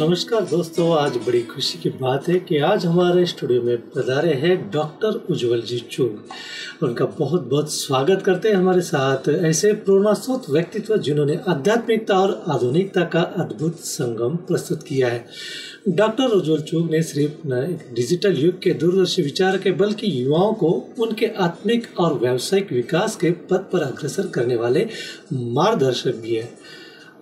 नमस्कार दोस्तों, आज बड़ी खुशी की बात है कि आज हमारे स्टूडियो में पधारे हैं डॉक्टर उज्जवल जी चूग उनका बहुत बहुत स्वागत करते हैं हमारे साथ। ऐसे प्रेरणास्रोत व्यक्तित्व जिन्होंने आध्यात्मिकता और आधुनिकता का अद्भुत संगम प्रस्तुत किया है। डॉक्टर उज्जवल चूग ने सिर्फ़ न डिजिटल युग के दूरदर्शी विचार के, बल्कि युवाओं को उनके आत्मिक और व्यावसायिक विकास के पद पर अग्रसर करने वाले मार्गदर्शक भी है।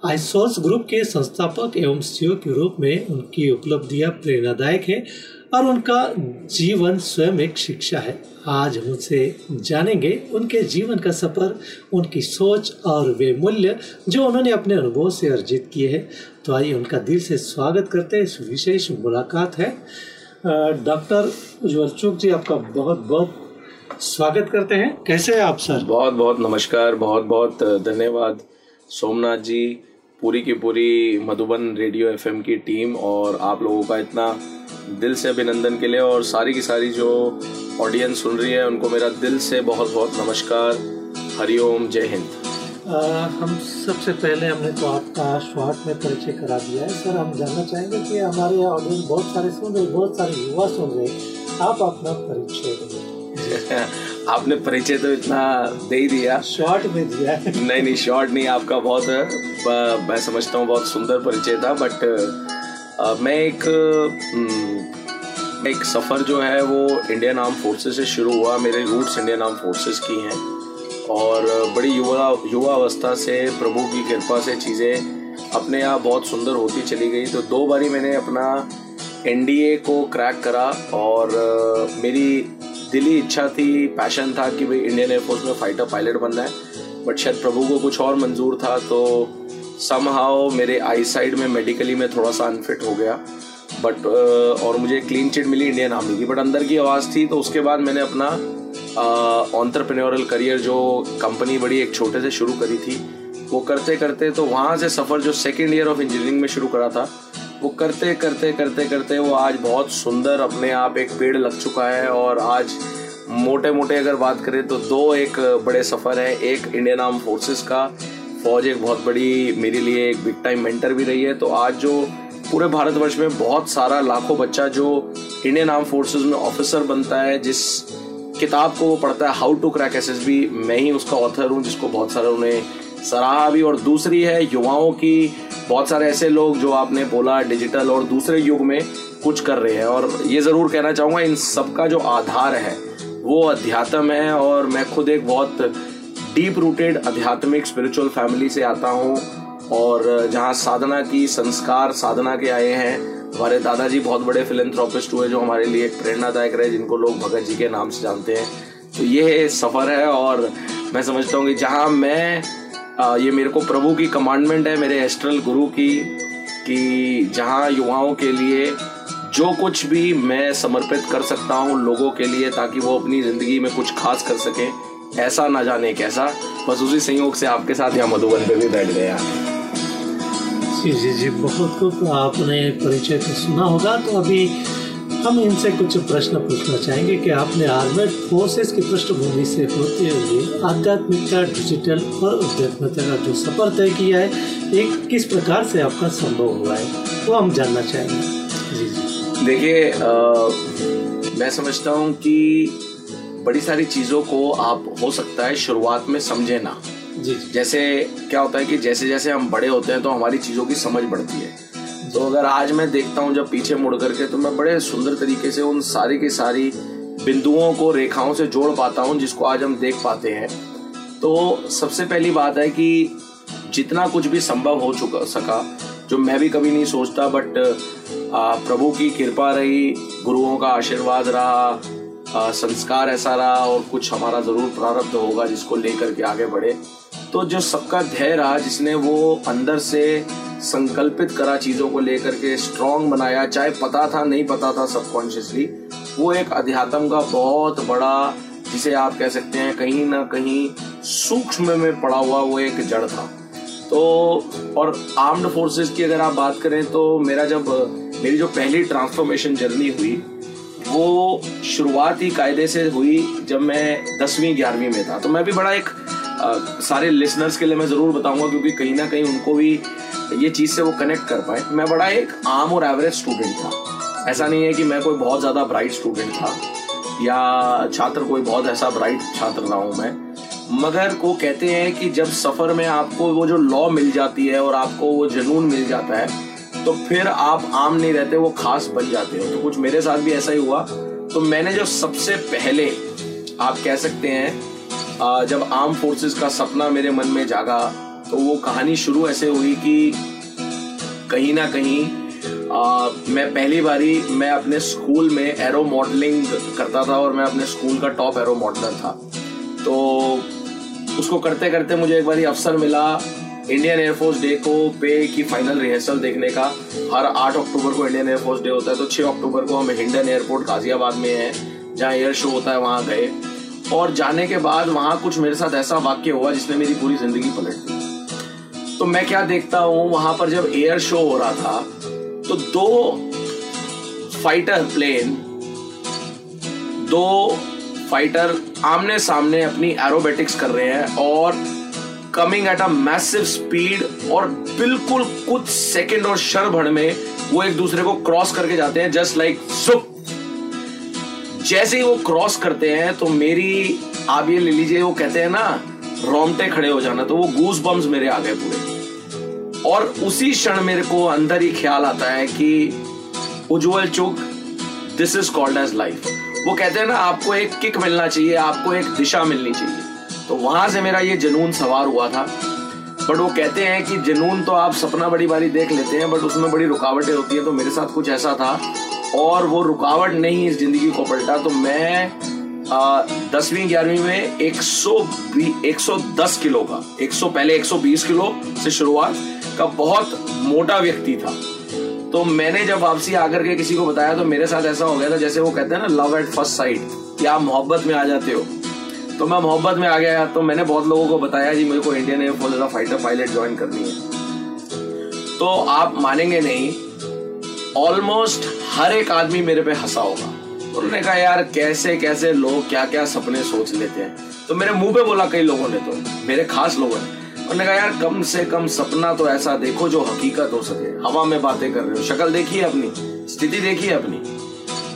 आइसोर्स ग्रुप के संस्थापक एवं सीओ के रूप में उनकी उपलब्धियाँ प्रेरणादायक है और उनका जीवन स्वयं एक शिक्षा है। आज हम उनसे जानेंगे उनके जीवन का सफ़र, उनकी सोच और वे मूल्य जो उन्होंने अपने अनुभव से अर्जित किए हैं। तो आइए उनका दिल से स्वागत करते हैं। इस विशेष मुलाकात है। डॉक्टर उज्ज्वल चुक जी, आपका बहुत बहुत स्वागत करते हैं। कैसे हैं आप, सर? बहुत बहुत नमस्कार, बहुत बहुत धन्यवाद। सोमनाथ जी पूरी की पूरी मधुबन रेडियो एफएम की टीम और आप लोगों का इतना दिल से अभिनंदन के लिए और सारी की सारी जो ऑडियंस सुन रही है उनको मेरा दिल से बहुत बहुत नमस्कार हरिओम जय हिंद। हम सबसे पहले हमने तो आपका शॉर्ट में परिचय करा दिया है। सर हम जानना चाहेंगे कि हमारे यहाँ ऑडियंस बहुत सारे सुन रहे बहुत सारे युवा सुन रहे आप अपना परिचय आपने परिचय तो इतना दे ही दिया। शॉर्ट में दिया। नहीं नहीं शॉर्ट नहीं आपका बहुत मैं समझता हूँ बहुत सुंदर परिचय था बट मैं एक एक सफ़र जो है वो इंडियन आर्म फोर्सेस से शुरू हुआ मेरे रूट्स इंडियन आर्म फोर्सेस की हैं और बड़ी युवा युवा अवस्था से प्रभु की कृपा से चीज़ें अपने आप बहुत सुंदर होती चली गई तो दो बारी मैंने अपना एनडीए को क्रैक करा और मेरी दिली इच्छा थी पैशन था कि भाई इंडियन एयरफोर्स में फाइटर पायलट बनना है बट शायद प्रभु को कुछ और मंजूर था तो सम हाउ मेरे आई साइड में मेडिकली में थोड़ा सा अनफिट हो गया। बट और मुझे क्लीन चिट मिली इंडियन आर्मी की। बट अंदर की आवाज़ थी तो उसके बाद मैंने अपना ऑन्टरप्रेन्योरल करियर जो कंपनी बड़ी एक छोटे से शुरू करी थी, वो करते करते तो वहाँ से सफ़र जो सेकेंड ईयर ऑफ़ इंजीनियरिंग में शुरू करा था वो करते करते करते करते वो आज बहुत सुंदर अपने आप एक पेड़ लग चुका है और आज मोटे मोटे अगर बात करें तो दो एक बड़े सफ़र हैं। एक इंडियन आर्म फोर्सेस का, फौज एक बहुत बड़ी मेरे लिए एक बिग टाइम मेंटर भी रही है। तो आज जो पूरे भारतवर्ष में बहुत सारा लाखों बच्चा जो इंडियन आर्म फोर्सेस में ऑफिसर बनता है, जिस किताब को वो पढ़ता है how to crack S S मैं ही उसका ऑथर हूँ, जिसको बहुत सारा उन्हें सराहा भी और दूसरी है युवाओं की बहुत सारे ऐसे लोग जो आपने बोला डिजिटल और दूसरे युग में कुछ कर रहे हैं। और ये ज़रूर कहना चाहूँगा, इन सबका जो आधार है, वो अध्यात्म है और मैं खुद एक बहुत डीप रूटेड आध्यात्मिक स्पिरिचुअल फैमिली से आता हूँ। और जहाँ साधना की संस्कार साधना के आए हैं। हमारे दादाजी बहुत बड़े फिलेंथ्रोपिस्ट हुए जो हमारे लिए एक प्रेरणादायक रहे, जिनको लोग भगत जी के नाम से जानते हैं। तो ये सफ़र है और मैं समझता हूँ कि जहाँ मैं आ, ये मेरे को प्रभु की कमांडमेंट है मेरे एस्ट्रल गुरु की कि जहाँ युवाओं के लिए जो कुछ भी मैं समर्पित कर सकता हूँ लोगों के लिए ताकि वो अपनी ज़िंदगी में कुछ खास कर सकें ऐसा ना जाने कैसा। बस उसी संयोग से आपके साथ यहाँ मधुबन पे भी बैठ गया। जी जी जी बहुत खूब आपने परिचय तो सुना होगा। तो अभी हम इनसे कुछ प्रश्न पूछना चाहेंगे कि आपने आर्मेड फोर्सेस की पृष्ठभूमि से होते हुए आध्यात्मिकता डिजिटल और अध्यात्मिकता का जो सफ़र तय किया है एक किस प्रकार से आपका संभव हुआ है वो हम जानना चाहेंगे। जी जी। देखिए मैं समझता हूँ कि बड़ी सारी चीज़ों को आप हो सकता है शुरुआत में समझे ना। जी जैसे क्या होता है कि जैसे जैसे हम बड़े होते हैं तो हमारी चीज़ों की समझ बढ़ती है। तो अगर आज मैं देखता हूँ जब पीछे मुड़ करके तो मैं बड़े सुंदर तरीके से उन सारी की सारी बिंदुओं को, रेखाओं से जोड़ पाता हूँ जिसको आज हम देख पाते हैं। तो सबसे पहली बात है कि जितना कुछ भी संभव हो चुका, सका, जो मैं भी कभी नहीं सोचता बट प्रभु की कृपा रही, गुरुओं का आशीर्वाद रहा संस्कार ऐसा रहा, और कुछ हमारा ज़रूर प्रारब्ध होगा जिसको लेकर के आगे बढ़े। तो जो सबका ध्यय रहा, जिसने वो अंदर से संकल्पित करा चीज़ों को लेकर के स्ट्रॉन्ग बनाया, चाहे पता था, नहीं पता था सबकॉन्शियसली वो एक अध्यात्म का बहुत बड़ा, जिसे आप कह सकते हैं, कहीं ना कहीं सूक्ष्म में पड़ा हुआ वो एक जड़ था। तो और आर्म्ड फोर्सेस की अगर आप बात करें तो मेरा जब, मेरी जो पहली ट्रांसफॉर्मेशन जर्नी हुई, वो शुरुआती कायदे से हुई जब मैं दसवीं, ग्यारहवीं में था। तो मैं भी बड़ा एक सारे लिसनर्स के लिए मैं ज़रूर बताऊँगा क्योंकि कहीं ना कहीं उनको भी ये चीज़ से वो कनेक्ट कर पाए। मैं बड़ा एक आम और एवरेज स्टूडेंट था। ऐसा नहीं है कि मैं कोई बहुत ज़्यादा ब्राइट स्टूडेंट था या छात्र, कोई बहुत ऐसा ब्राइट छात्र रहा हूँ मैं। मगर को कहते हैं कि जब सफ़र में आपको वो जो लॉ मिल जाती है और आपको वो जुनून मिल जाता है तो फिर आप आम नहीं रहते, वो खास बन जाते हो। तो कुछ मेरे साथ भी ऐसा ही हुआ। तो मैंने जो सबसे पहले आप कह सकते हैं जब आर्म फोर्सेस का सपना मेरे मन में जागा तो वो कहानी शुरू ऐसे हुई कि कहीं ना कहीं आ, मैं पहली बारी मैं अपने स्कूल में एरो मॉडलिंग करता था और मैं अपने स्कूल का टॉप एरो मॉडलर था। तो उसको करते करते मुझे एक बार अवसर मिला इंडियन एयरफोर्स डे को पे की फाइनल रिहर्सल देखने का। हर आठ अक्टूबर को इंडियन एयरफोर्स डे होता है तो छह अक्टूबर को हम हिंडन एयरपोर्ट गाजियाबाद में है जहाँ एयर शो होता है वहाँ गए। और जाने के बाद वहाँ कुछ मेरे साथ ऐसा वाक्य हुआ जिसने मेरी पूरी ज़िंदगी पलट दी। तो मैं क्या देखता हूँ, वहाँ पर जब एयर शो हो रहा था तो दो फाइटर प्लेन दो फाइटर आमने सामने अपनी एरोबेटिक्स कर रहे हैं और coming at a massive speed और बिल्कुल कुछ सेकंड और क्षण भर में वो एक दूसरे को क्रॉस करके जाते हैं जस्ट लाइक सुप जैसे ही वो क्रॉस करते हैं तो मेरी आप ये ले लीजिए वो कहते हैं ना रोमटे खड़े हो जाना तो वो गूस बम्स मेरे आ गए पूरे। और उसी क्षण मेरे को अंदर ही ख्याल आता है कि उज्जवल चुक this is called age life वो कहते हैं ना, आपको एक किक मिलना चाहिए, आपको एक दिशा मिलनी चाहिए। तो वहाँ से मेरा ये जुनून सवार हुआ था। बट वो कहते हैं कि जुनून तो आप सपना बड़ी बारी देख लेते हैं, बट उसमें बड़ी रुकावटें होती है तो मेरे साथ कुछ ऐसा था और वो रुकावट नहीं इस ज़िंदगी को पलटा। तो मैं दसवीं, ग्यारहवीं में 100 110 किलो का 100 पहले 120 किलो से शुरुआत का बहुत मोटा व्यक्ति था। तो मैंने जब वापसी आकर के किसी को बताया तो मेरे साथ ऐसा हो गया था, जैसे वो कहते हैं ना लव एट फ़र्स्ट साइड कि आप मोहब्बत में आ जाते हो। तो मैं मोहब्बत में आ गया तो मैंने बहुत लोगों को बताया, जी, मेरे को Indian air force fighter pilot join करनी है। तो आप मानेंगे नहीं ऑलमोस्ट हर एक आदमी मेरे पे हंसा होगा। उन्होंने कहा, यार, कैसे कैसे लोग क्या क्या सपने सोच लेते हैं? तो मेरे मुँह पे बोला कई लोगों ने तो मेरे खास लोगों ने। उन्होंने कहा, यार, कम से कम सपना तो ऐसा देखो जो हकीकत हो सके। हवा में बातें कर रहे हो, शक्ल देखिए अपनी? स्थिति देखिए अपनी?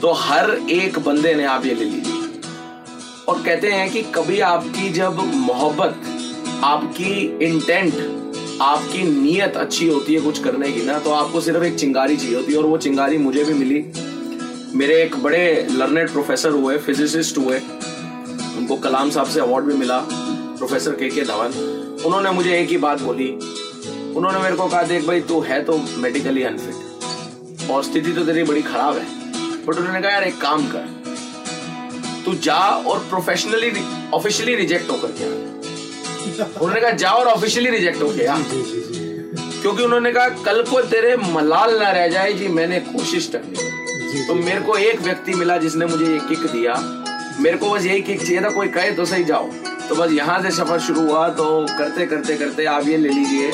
तो हर एक बंदे ने आप ये ले लीजिए। और कहते हैं कि कभी आपकी जब मोहब्बत, आपकी इंटेंट आपकी नीयत अच्छी होती है कुछ करने की ना तो आपको सिर्फ़ एक चिंगारी चाहिए होती है, और वो चिंगारी मुझे भी मिली। मेरे एक बड़े लर्नेड प्रोफेसर हुए फिजिसिस्ट हुए, उनको कलाम साहब से अवार्ड भी मिला प्रोफेसर के के धवन उन्होंने मुझे एक ही बात बोली। उन्होंने मेरे को कहा, देख भाई, तू है तो मेडिकली अनफिट और स्थिति तो तेरी बड़ी खराब है। बट उन्होंने कहा, यार, एक काम कर, तू जा और प्रोफेशनली ऑफिशियली रिजेक्ट होकर के उन्होंने कहा जा और ऑफिशियली रिजेक्ट होके आ। क्योंकि उन्होंने कहा कल को तेरे मलाल ना रह जाए जी मैंने कोशिश कर ली। तो मेरे को एक व्यक्ति मिला जिसने मुझे ये किक दिया। मेरे को बस यही किक चाहिए था कोई कहे तो सही जाओ। तो बस यहाँ से सफ़र शुरू हुआ तो करते करते करते आप ये ले लीजिए।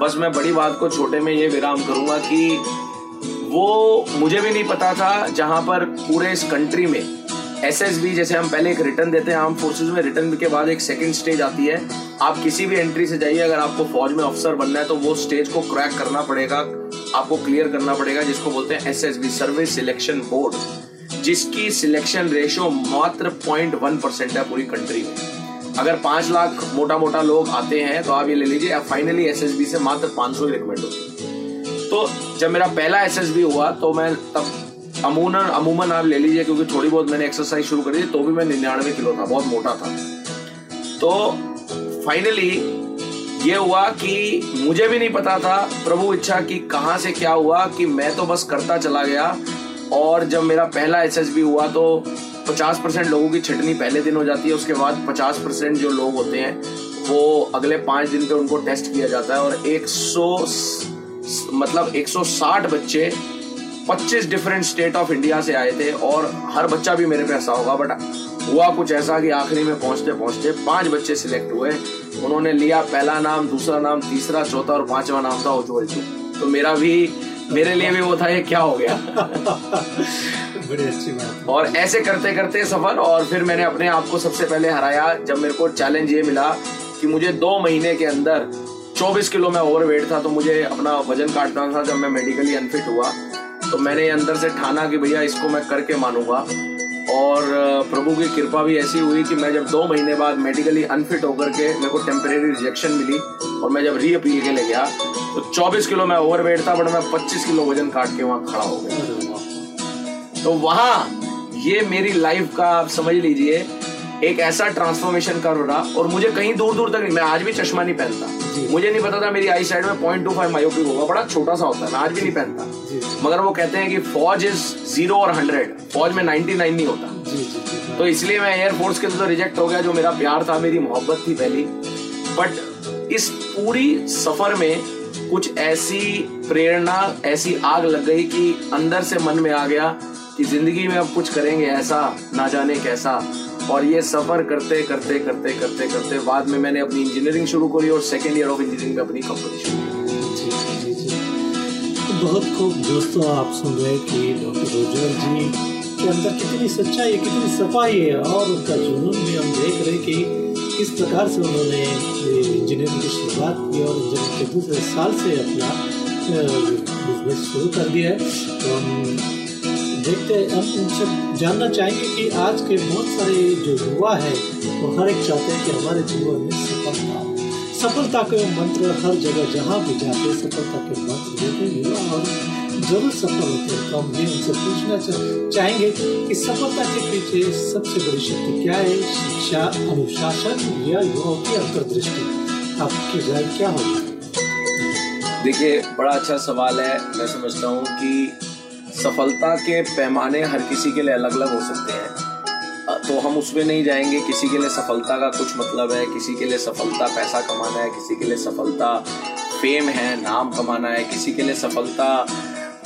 बस मैं बड़ी बात को छोटे में ये विराम करूँगा कि वो मुझे भी नहीं पता था जहाँ पर पूरे इस कंट्री में एसएसबी जैसे हम पहले एक रिटर्न देते हैं आर्म फोर्सेज में रिटर्न के बाद एक सेकंड स्टेज आती है। आप किसी भी एंट्री से जाइए, अगर आपको फौज में अफसर बनना है तो वो स्टेज को क्रैक करना पड़ेगा। आपको क्लियर करना पड़ेगा, जिसको बोलते हैं S S B service selection board जिसकी सिलेक्शन रेशियो मात्र पॉइंट वन परसेंट है पूरी कंट्री में। अगर पाँच लाख मोटा मोटा लोग आते हैं तो आप ये ले लीजिए फाइनली एस एस बी से मात्र पाँच सौ ही रिकमेंड होती तो जब मेरा पहला एस एस बी हुआ तो मैं तब अमूमन अमूमन आप ले लीजिए, क्योंकि थोड़ी बहुत मैंने एक्सरसाइज शुरू करी थी तो भी मैं निन्यानवे किलो था, बहुत मोटा था। तो फाइनली ये हुआ कि मुझे भी नहीं पता था, प्रभु इच्छा की कहाँ से क्या हुआ, कि मैं तो बस करता चला गया, और जब मेरा पहला एसएसबी हुआ तो 50 परसेंट लोगों की छटनी पहले दिन हो जाती है, उसके बाद 50 परसेंट जो लोग होते हैं, वो अगले पाँच दिन पे उनको टेस्ट किया जाता है, और 100 मतलब 160 बच्चे 25 डिफरेंट स्टेट ऑफ़ इंडिया से आए थे और हर बच्चा भी मेरे पे ऐसा होगा बट हुआ कुछ ऐसा कि आखिरी में पहुँचते पहुँचते पाँच बच्चे सिलेक्ट हुए। उन्होंने लिया पहला नाम दूसरा नाम तीसरा चौथा और पांचवा नाम था उज्जवल जी। तो मेरा भी मेरे लिए भी वो था ये क्या हो गया? बड़ी अच्छी बात और ऐसे करते करते सफ़र और फिर मैंने अपने आप को सबसे पहले हराया। जब मेरे को चैलेंज ये मिला कि मुझे दो महीने के अंदर 24 किलो में ओवरवेट था तो मुझे अपना वज़न काटना था जब मैं मेडिकली अनफिट हुआ। तो मैंने अंदर से ठाना कि भैया इसको मैं करके मानूँगा। और प्रभु की कृपा भी ऐसी हुई कि मैं जब दो महीने बाद मेडिकली अनफिट होकर के मेरे को टेम्परेरी रिजेक्शन मिली और मैं जब री अपील के लिए गया तो 24 किलो में ओवरवेट था बट मैं 25 किलो वज़न काट के वहाँ खड़ा हो गया। तो वहाँ ये मेरी लाइफ का आप समझ लीजिए एक ऐसा ट्रांसफॉर्मेशन कर रहा और मुझे कहीं दूर दूर तक नहीं मैं आज भी चश्मा नहीं पहनता। मुझे नहीं पता था मेरी आई साइड में पॉइंट टू फाइव मायोपिक होगा बड़ा छोटा सा होता है मैं आज भी नहीं पहनता। मगर वो कहते हैं कि फौज इज़ ज़ीरो और हंड्रेड फौज में नाइनटी नाइन नहीं होता। तो इसलिए मैं एयरफोर्स के अंदर रिजेक्ट हो गया जो मेरा प्यार था मेरी मोहब्बत थी पहली। बट इस पूरी सफ़र में कुछ ऐसी प्रेरणा ऐसी आग लग गई कि अंदर से मन में आ गया कि ज़िंदगी में अब कुछ करेंगे ऐसा ना जाने कैसा। और ये सफ़र करते करते करते करते करते बाद में मैंने अपनी इंजीनियरिंग शुरू करी और सेकेंड ईयर ऑफ़ इंजीनियरिंग में अपनी कंपनी शुरू तो बहुत खूब दोस्तों आप सुन रहे कि डॉक्टर रोजर जी के अंदर कितनी सच्चाई है कितनी सफ़ाई है और उनका जुनून भी हम देख रहे कि किस प्रकार से उन्होंने इंजीनियरिंग की शुरुआत की और इंजीनियरिंग के दूसरे साल से अपना बिज़नेस शुरू कर दिया है। तो हम देखते हम उनसे जानना चाहेंगे कि आज के बहुत सारे जो युवा है, वो हर एक चाहते हैं कि हमारे जीवन में सफलता हो। सफलता के मंत्र हर जगह जहाँ भी जाते हैं, सफलता के मंत्र देते हैं और ज़रूर सफल होते हैं। तो हम ये उनसे पूछना चाहेंगे कि सफलता के पीछे सबसे बड़ी शक्ति क्या है? शिक्षा, अनुशासन या युवाओं की अंतर्दृष्टि? आपकी राय क्या होगी? देखिए, बड़ा अच्छा सवाल है। मैं समझता हूँ कि सफलता के पैमाने हर किसी के लिए अलग अलग हो सकते हैं। तो हम उसमें नहीं जाएँगे। किसी के लिए सफलता का कुछ मतलब है, किसी के लिए सफलता पैसा कमाना है, किसी के लिए सफलता फेम है, नाम कमाना है, किसी के लिए सफलता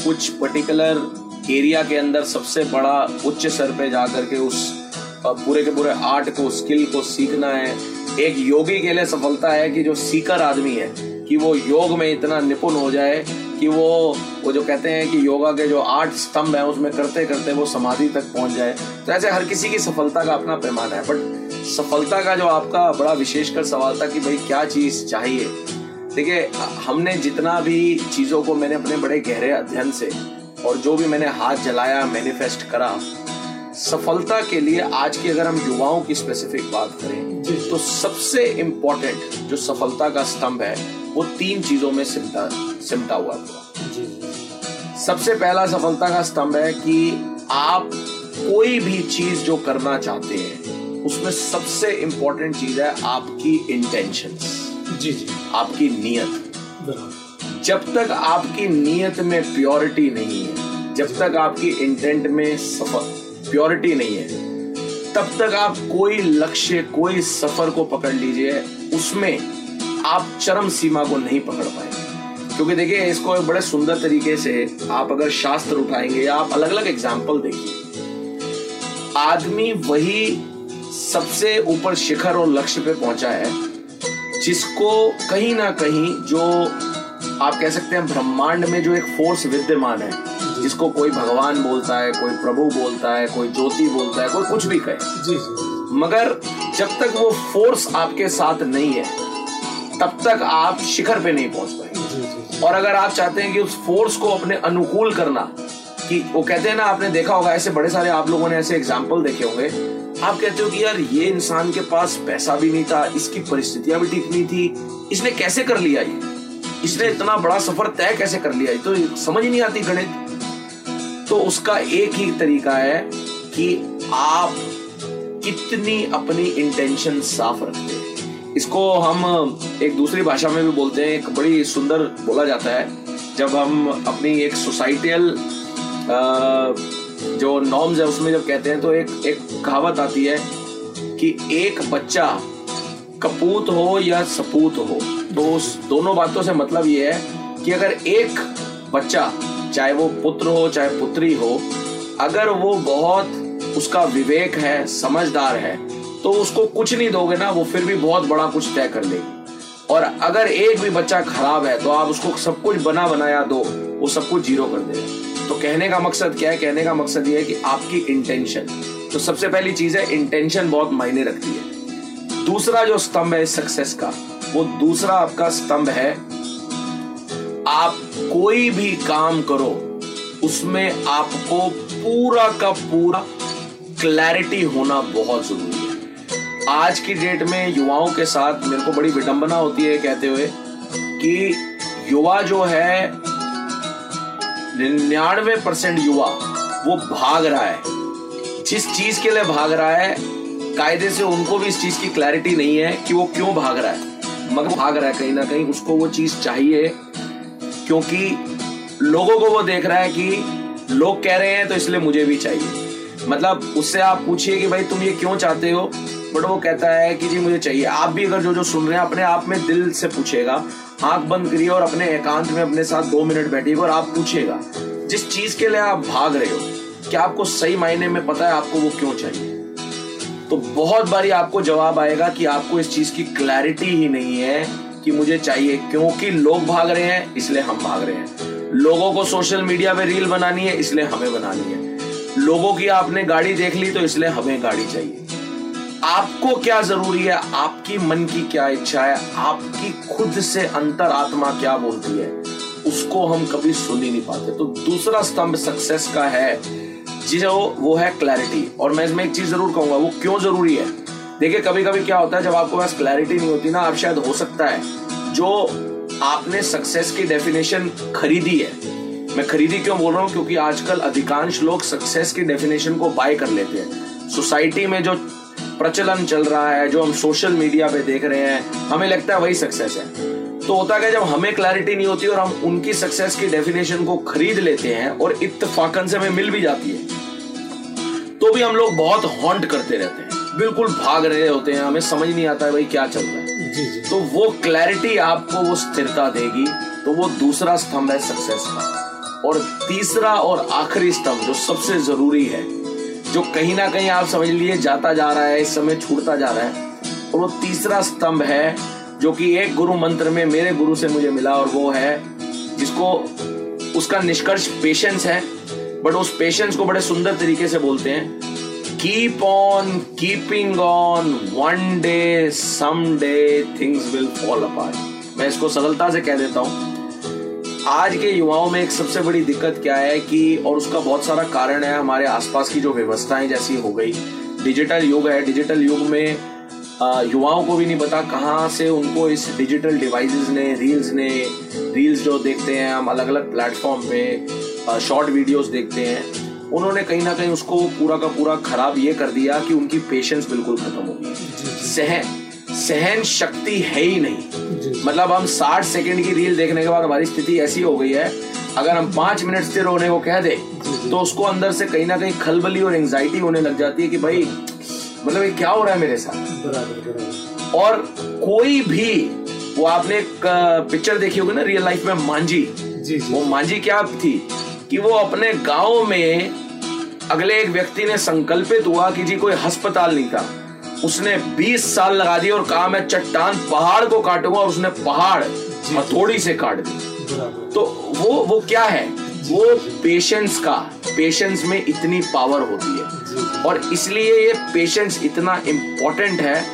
कुछ पर्टिकुलर एरिया के अंदर सबसे बड़ा उच्च स्तर पे जा करके उस पूरे के पूरे आर्ट को स्किल को सीखना है। एक योगी के लिए सफलता है कि जो सीकर आदमी है, कि वो योग में इतना निपुण हो जाए कि वो वो जो कहते हैं कि योगा के जो आठ स्तंभ है उसमें करते करते वो समाधि तक पहुँच जाए। तो ऐसे हर किसी की सफलता का अपना पैमाना है बट सफलता का जो आपका बड़ा विशेषकर सवाल था कि भाई क्या चीज़ चाहिए? देखिए हमने जितना भी चीज़ों को मैंने अपने बड़े गहरे अध्ययन से और जो भी मैंने हाथ जलाया मैनिफेस्ट करा सफलता के लिए आज की अगर हम युवाओं की स्पेसिफिक बात करें तो सबसे इम्पोर्टेंट जो सफलता का स्तंभ है वो तीन चीज़ों में सिमटा सिमटा हुआ था सबसे पहला सफलता का स्तंभ है कि आप कोई भी चीज़ जो करना चाहते हैं उसमें सबसे इंपॉर्टेंट चीज़ है आपकी इंटेंशन जी जी। आपकी नियत। जब तक आपकी नियत में प्योरिटी नहीं है जब तक आपकी इंटेंट में सफ़र प्योरिटी नहीं है तब तक आप कोई लक्ष्य कोई सफ़र को पकड़ लीजिए उसमें आप चरम सीमा को नहीं पकड़ पाएँगे। क्योंकि देखिए इसको एक बड़े सुंदर तरीके से आप अगर शास्त्र उठाएँगे या आप अलग अलग एग्ज़ाम्पल देखिए आदमी वही सबसे ऊपर शिखर और लक्ष्य पे पहुँचा है जिसको कहीं ना कहीं जो आप कह सकते हैं ब्रह्मांड में जो एक फोर्स विद्यमान है जिसको कोई भगवान बोलता है कोई प्रभु बोलता है कोई ज्योति बोलता है कोई कुछ भी कहे। जी मगर जब तक वो फोर्स आपके साथ नहीं है तब तक आप शिखर पे नहीं पहुँच पाएँगे। और अगर आप चाहते हैं कि उस फोर्स को अपने अनुकूल करना, कि वो कहते हैं ना, आपने देखा होगा, ऐसे बड़े सारे आप लोगों ने ऐसे एग्ज़ाम्पल देखे होंगे। आप कहते हो कि यार, ये इंसान के पास पैसा भी नहीं था, इसकी परिस्थितियाँ भी ठीक नहीं थी, इसने कैसे कर लिया ये? इसने इतना बड़ा सफ़र तय कैसे कर लिया तो समझ नहीं आती गणित। तो उसका एक ही तरीका है कि आप कितनी अपनी इंटेंशन साफ़ रखते हैं। इसको हम एक दूसरी भाषा में भी बोलते हैं, एक बड़ी सुंदर बोला जाता है। जब हम अपनी एक सोसाइटियल जो नॉर्म्स है, उसमें जब कहते हैं तो एक एक कहावत आती है कि एक बच्चा कपूत हो या सपूत हो। तो उस दोनों बातों से मतलब ये है कि अगर एक बच्चा, चाहे वो पुत्र हो, चाहे पुत्री हो, अगर वो बहुत उसका विवेक है, समझदार है तो उसको कुछ नहीं दोगे ना, वो फिर भी बहुत बड़ा कुछ तय कर लेगी। और अगर एक भी बच्चा खराब है तो आप उसको सब कुछ बना बनाया दो, वो सब कुछ ज़ीरो कर देगा। तो कहने का मकसद क्या है? कहने का मकसद ये है कि आपकी इंटेंशन तो सबसे पहली चीज़ है इंटेंशन बहुत मायने रखती है। दूसरा जो स्तंभ है सक्सेस का, वो दूसरा आपका स्तंभ है, आप कोई भी काम करो, उसमें आपको पूरा का पूरा क्लैरिटी होना बहुत ज़रूरी आज की डेट में युवाओं के साथ मेरे को बड़ी विडंबना होती है कहते हुए कि युवा जो है, निन्यानवे परसेंट युवा वो भाग रहा है। जिस चीज़ के लिए भाग रहा है, कायदे से उनको भी इस चीज़ की क्लैरिटी नहीं है कि वो क्यों भाग रहा है। मगर भाग रहा है, कहीं ना कहीं उसको वो चीज़ चाहिए, क्योंकि लोगों को वो देख रहा है कि लोग कह रहे हैं तो इसलिए मुझे भी चाहिए। मतलब उससे आप पूछिए कि भाई तुम ये क्यों चाहते हो? बट वो कहता है कि जी मुझे चाहिए। आप भी अगर जो जो सुन रहे हैं, अपने आप में दिल से पूछेगा। आँख बंद करिए और अपने एकांत में अपने साथ दो मिनट बैठिएगा और आप पूछिएगा जिस चीज़ के लिए आप भाग रहे हो, क्या आपको सही मायने में पता है आपको वो क्यों चाहिए? तो बहुत बारी आपको जवाब आएगा कि आपको इस चीज़ की क्लैरिटी ही नहीं है कि मुझे चाहिए, क्योंकि लोग भाग रहे हैं, इसलिए हम भाग रहे हैं। लोगों को सोशल मीडिया पे रील बनानी है, इसलिए हमें बनानी है। लोगों की आपने गाड़ी देख ली तो इसलिए हमें गाड़ी चाहिए। आपको क्या ज़रूरी है? आपकी मन की क्या इच्छा है? आपकी खुद से अंतर आत्मा क्या बोलती है? उसको हम कभी सुन ही नहीं पाते। तो दूसरा स्तंभ सक्सेस का है। जो वो है क्लैरिटी और मैं इसमें एक चीज़ ज़रूर कहूँगा, वो क्यों ज़रूरी है? देखिए कभी कभी क्या होता है, जब आपको पास क्लैरिटी नहीं होती ना, आप शायद हो सकता है, जो आपने सक्सेस की डेफिनेशन खरीदी है। मैं खरीदी क्यों बोल रहा हूँ? क्योंकि आजकल अधिकांश लोग सक्सेस की डेफिनेशन को बाय कर लेते हैं। सोसाइटी में जो प्रचलन चल रहा है जो हम सोशल मीडिया पे देख रहे हैं हमें लगता है वही सक्सेस है। तो होता है जब हमें क्लैरिटी नहीं होती और हम उनकी सक्सेस की डेफिनेशन को खरीद लेते हैं और इतफाकन से हमें मिल भी जाती है तो भी हम लोग बहुत हॉन्ट करते रहते हैं। बिल्कुल भाग रहे होते हैं हमें समझ नहीं आता है भाई क्या चल रहा है। जी जी। तो वो क्लैरिटी आपको वो स्थिरता देगी तो वो दूसरा स्तंभ है सक्सेस का। और तीसरा और आखिरी स्तंभ जो सबसे ज़रूरी है जो कहीं ना कहीं आप समझ लिए जाता जा रहा है, इस समय छूटता जा रहा है, और वो तीसरा स्तंभ है जो कि एक गुरु मंत्र में मेरे गुरु से मुझे मिला, और वो है जिसको, उसका निष्कर्ष पेशेंस है बट उस पेशेंस को बड़े सुंदर तरीके से बोलते हैं। Keep on keeping on one day some day things will fall apart मैं इसको सरलता से कह देता हूँ। आज के युवाओं में एक सबसे बड़ी दिक्कत क्या है कि और उसका बहुत सारा कारण है हमारे आसपास की जो व्यवस्थाएँ जैसी हो गई। डिजिटल युग है डिजिटल युग में युवाओं को भी नहीं पता कहाँ से उनको इस डिजिटल डिवाइसेस ने रील्स ने रील्स जो देखते हैं हम अलग अलग प्लेटफॉर्म पे शॉर्ट वीडियोस देखते हैं। उन्होंने कहीं ना कहीं उसको पूरा का पूरा खराब ये कर दिया कि उनकी पेशेंस बिल्कुल खत्म हो गई। सहन सहन शक्ति है ही नहीं। मतलब हम 60 सेकंड की रील देखने के बाद हमारी स्थिति ऐसी हो गई है अगर हम पाँच मिनट स्थिर होने को कह दे तो उसको अंदर से कहीं ना कहीं खलबली और एंजाइटी होने लग जाती है कि भाई मतलब ये क्या हो रहा है मेरे साथ? और कोई भी वो आपने एक पिक्चर देखी होगी ना रियल लाइफ में मांझी? जी, जी. वो मांझी क्या थी? कि वो अपने गाँव में अगले एक व्यक्ति ने संकल्पित हुआ कि जी कोई अस्पताल नहीं था। उसने 20 साल लगा दिए और कहा मैं चट्टान पहाड़ को काटूँगा और उसने पहाड़ हथौड़ी से काट दी तो वो वो क्या है? वो पेशेंस का पेशेंस में इतनी पावर होती है। और इसलिए ये पेशेंस इतना इम्पोर्टेंट है।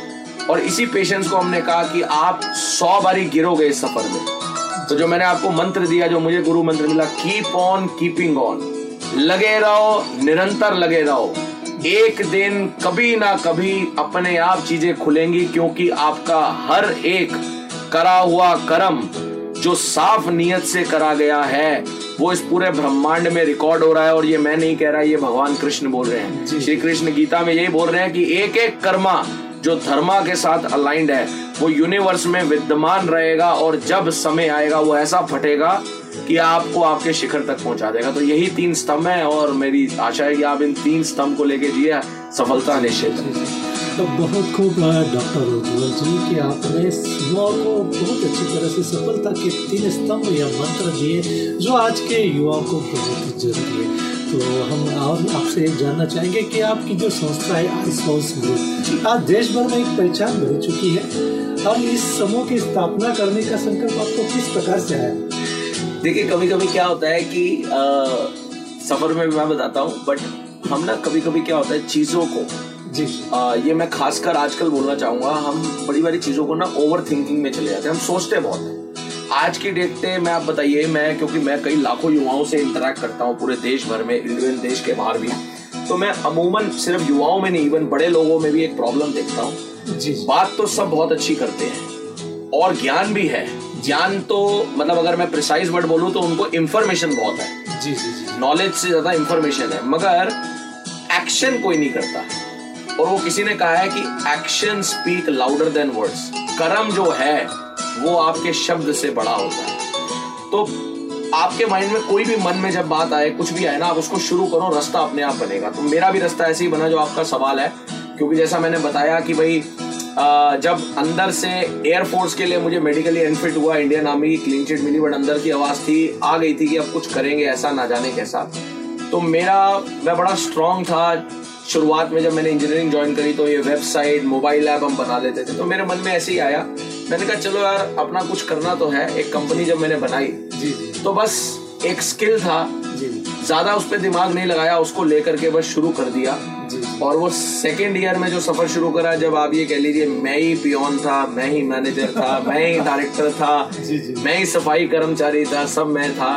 और इसी पेशेंस को हमने कहा कि आप सौ बारी गिरोगे इस सफ़र में। तो जो मैंने आपको मंत्र दिया जो मुझे गुरु मंत्र मिला कीप ऑन कीपिंग ऑन लगे रहो निरंतर लगे रहो। एक दिन कभी ना कभी अपने आप चीज़ें खुलेंगी क्योंकि आपका हर एक करा हुआ कर्म जो साफ़ नियत से करा गया है वो इस पूरे ब्रह्मांड में रिकॉर्ड हो रहा है। और ये मैं नहीं कह रहा ये भगवान कृष्ण बोल रहे हैं। श्री कृष्ण गीता में यही बोल रहे हैं कि एक एक कर्मा जो धर्मा के साथ अलाइंड है वो यूनिवर्स में विद्यमान रहेगा और जब समय आएगा वो ऐसा फटेगा कि आपको आपके शिखर तक पहुँचा देगा। तो यही तीन स्तंभ है और मेरी आशा है कि आप इन तीन स्तंभ को लेके जिए, सफलता निश्चित तो बहुत खूब डॉक्टर जी कि आपने युवाओं को बहुत अच्छी तरह से सफलता के तीन स्तंभ या मंत्र दिए, जो आज के युवाओं को बहुत ज़रूरी है। तो हम और आपसे जानना चाहेंगे कि आपकी जो संस्था है आई सोर्स ग्रुप आज देश भर में एक पहचान बन चुकी है। और इस समूह की स्थापना करने का संकल्प आपको किस प्रकार से आया? देखिए कभी कभी क्या होता है कि आ, सफ़र में भी मैं बताता हूँ बट हम ना कभी कभी क्या होता है चीज़ों को जी। आ, ये मैं खासकर आजकल बोलना चाहूँगा हम बड़ी बड़ी चीज़ों को ना ओवर थिंकिंग में चले जाते हैं हम सोचते बहुत हैं। आज की डेट पे मैं आप बताइए मैं क्योंकि मैं कई लाखों युवाओं से इंटरेक्ट करता हूँ पूरे देश भर में इंडियन देश के बाहर भी तो मैं अमूमन सिर्फ़ युवाओं में नहीं इवन बड़े लोगों में भी एक प्रॉब्लम देखता हूँ। जी। बात तो सब बहुत अच्छी करते हैं और ज्ञान भी है ज्ञान तो मतलब अगर मैं प्रिसाइज वर्ड बोलूँ तो उनको इंफॉर्मेशन बहुत है। जी जी जी नॉलेज से ज़्यादा इंफॉर्मेशन है। मगर एक्शन कोई नहीं करता। और वो किसी ने कहा है कि action speak louder than words कर्म जो है वो आपके शब्द से बड़ा होता है। तो आपके माइंड में कोई भी मन में जब बात आए कुछ भी आए ना आप उसको शुरू करो रास्ता अपने आप बनेगा। तो मेरा भी रास्ता ऐसे ही बना जो आपका सवाल है। क्योंकि जैसा मैंने बताया कि भाई जब अंदर से एयरफोर्स के लिए मुझे मेडिकली अनफिट हुआ इंडियन आर्मी की क्लीन चिट मिली बट अंदर की आवाज़ थी आ गई थी कि अब कुछ करेंगे ऐसा ना जाने कैसा। तो मेरा मैं बड़ा स्ट्रांग था शुरुआत में जब मैंने इंजीनियरिंग ज्वाइन करी तो ये वेबसाइट मोबाइल ऐप हम बना लेते थे। तो मेरे मन में ऐसे ही आया। मैंने कहा चलो यार अपना कुछ करना तो है एक कंपनी जब मैंने बनाई। जी। तो बस एक स्किल था। ज़्यादा उस पर दिमाग नहीं लगाया उसको लेकर के बस शुरू कर दिया। और वो सेकेंड ईयर में जो सफ़र शुरू करा जब आप ये कह लीजिए मैं ही पियोन था मैं ही मैनेजर था मैं ही डायरेक्टर था जी, जी। मैं ही सफ़ाई कर्मचारी था सब मैं था।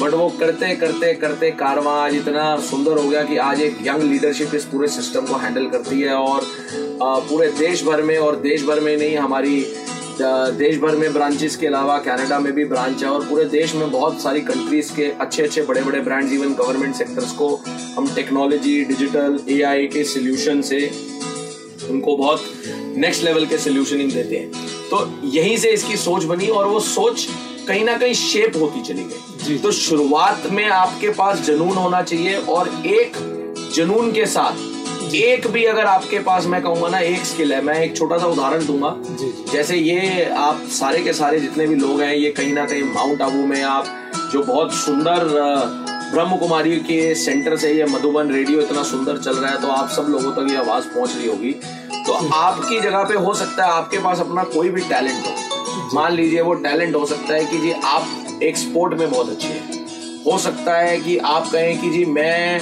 बट वो करते करते करते कारवा आज इतना सुंदर हो गया कि आज एक यंग लीडरशिप इस पूरे सिस्टम को हैंडल करती है। और पूरे देश भर में और देश भर में नहीं हमारी देश भर में ब्रांचेस के अलावा कनाडा में भी ब्रांच है और पूरे देश में बहुत सारी कंट्रीज़ के अच्छे अच्छे बड़े बड़े ब्रांड्स इवन गवर्नमेंट सेक्टर्स को हम टेक्नोलॉजी डिजिटल एआई के सोल्यूशन से उनको बहुत नेक्स्ट लेवल के सोल्यूशनिंग देते हैं तो यहीं से इसकी सोच बनी और वो सोच कहीं ना कहीं शेप होती चली जी। गई तो शुरुआत में आपके पास जुनून होना चाहिए और एक जुनून के साथ एक भी अगर आपके पास मैं कहूँगा ना एक स्किल है। मैं एक छोटा सा उदाहरण दूँगा। जी जी। जैसे ये आप सारे के सारे जितने भी लोग हैं ये कहीं ना कहीं माउंट आबू में आप जो बहुत सुंदर ब्रह्म कुमारी के सेंटर से ये मधुबन रेडियो इतना सुंदर चल रहा है तो आप सब लोगों तक ये आवाज़ पहुँच रही होगी। तो आपकी जगह पे हो सकता है आपके पास अपना कोई भी टैलेंट हो। मान लीजिए वो टैलेंट हो सकता है कि जी आप एक स्पोर्ट में बहुत अच्छे हैं। हो सकता है कि आप कहें कि जी मैं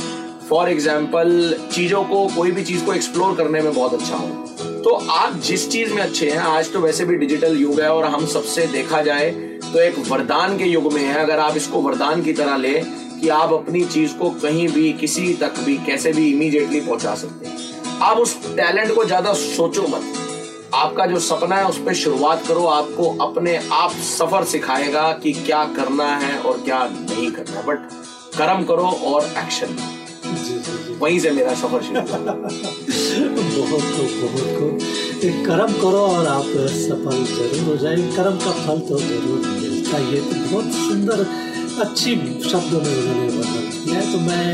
फॉर एग्ज़ाम्पल चीज़ों को, कोई भी चीज़ को एक्सप्लोर करने में बहुत अच्छा हूँ। तो आप जिस चीज़ में अच्छे हैं, आज तो वैसे भी डिजिटल युग है और हम सबसे देखा जाए तो एक वरदान के युग में है। अगर आप इसको वरदान की तरह ले कि आप अपनी चीज़ को कहीं भी, किसी तक भी, कैसे भी इमीडिएटली पहुँचा सकते हैं। आप उस टैलेंट को ज़्यादा सोचो मत। आपका जो सपना है, उस पर शुरुआत करो। आपको अपने आप सफ़र सिखाएगा कि क्या करना है और क्या नहीं करना बट कर्म करो और एक्शन वहीं से मेरा सफ़र शुरू बहुत खूब बहुत एक कर्म करो और आप सफल ज़रूर हो जाए। कर्म का फल तो ज़रूर मिलता ही तो बहुत सुंदर अच्छी शब्दों में उन्होंने वर्णन किया तो मैं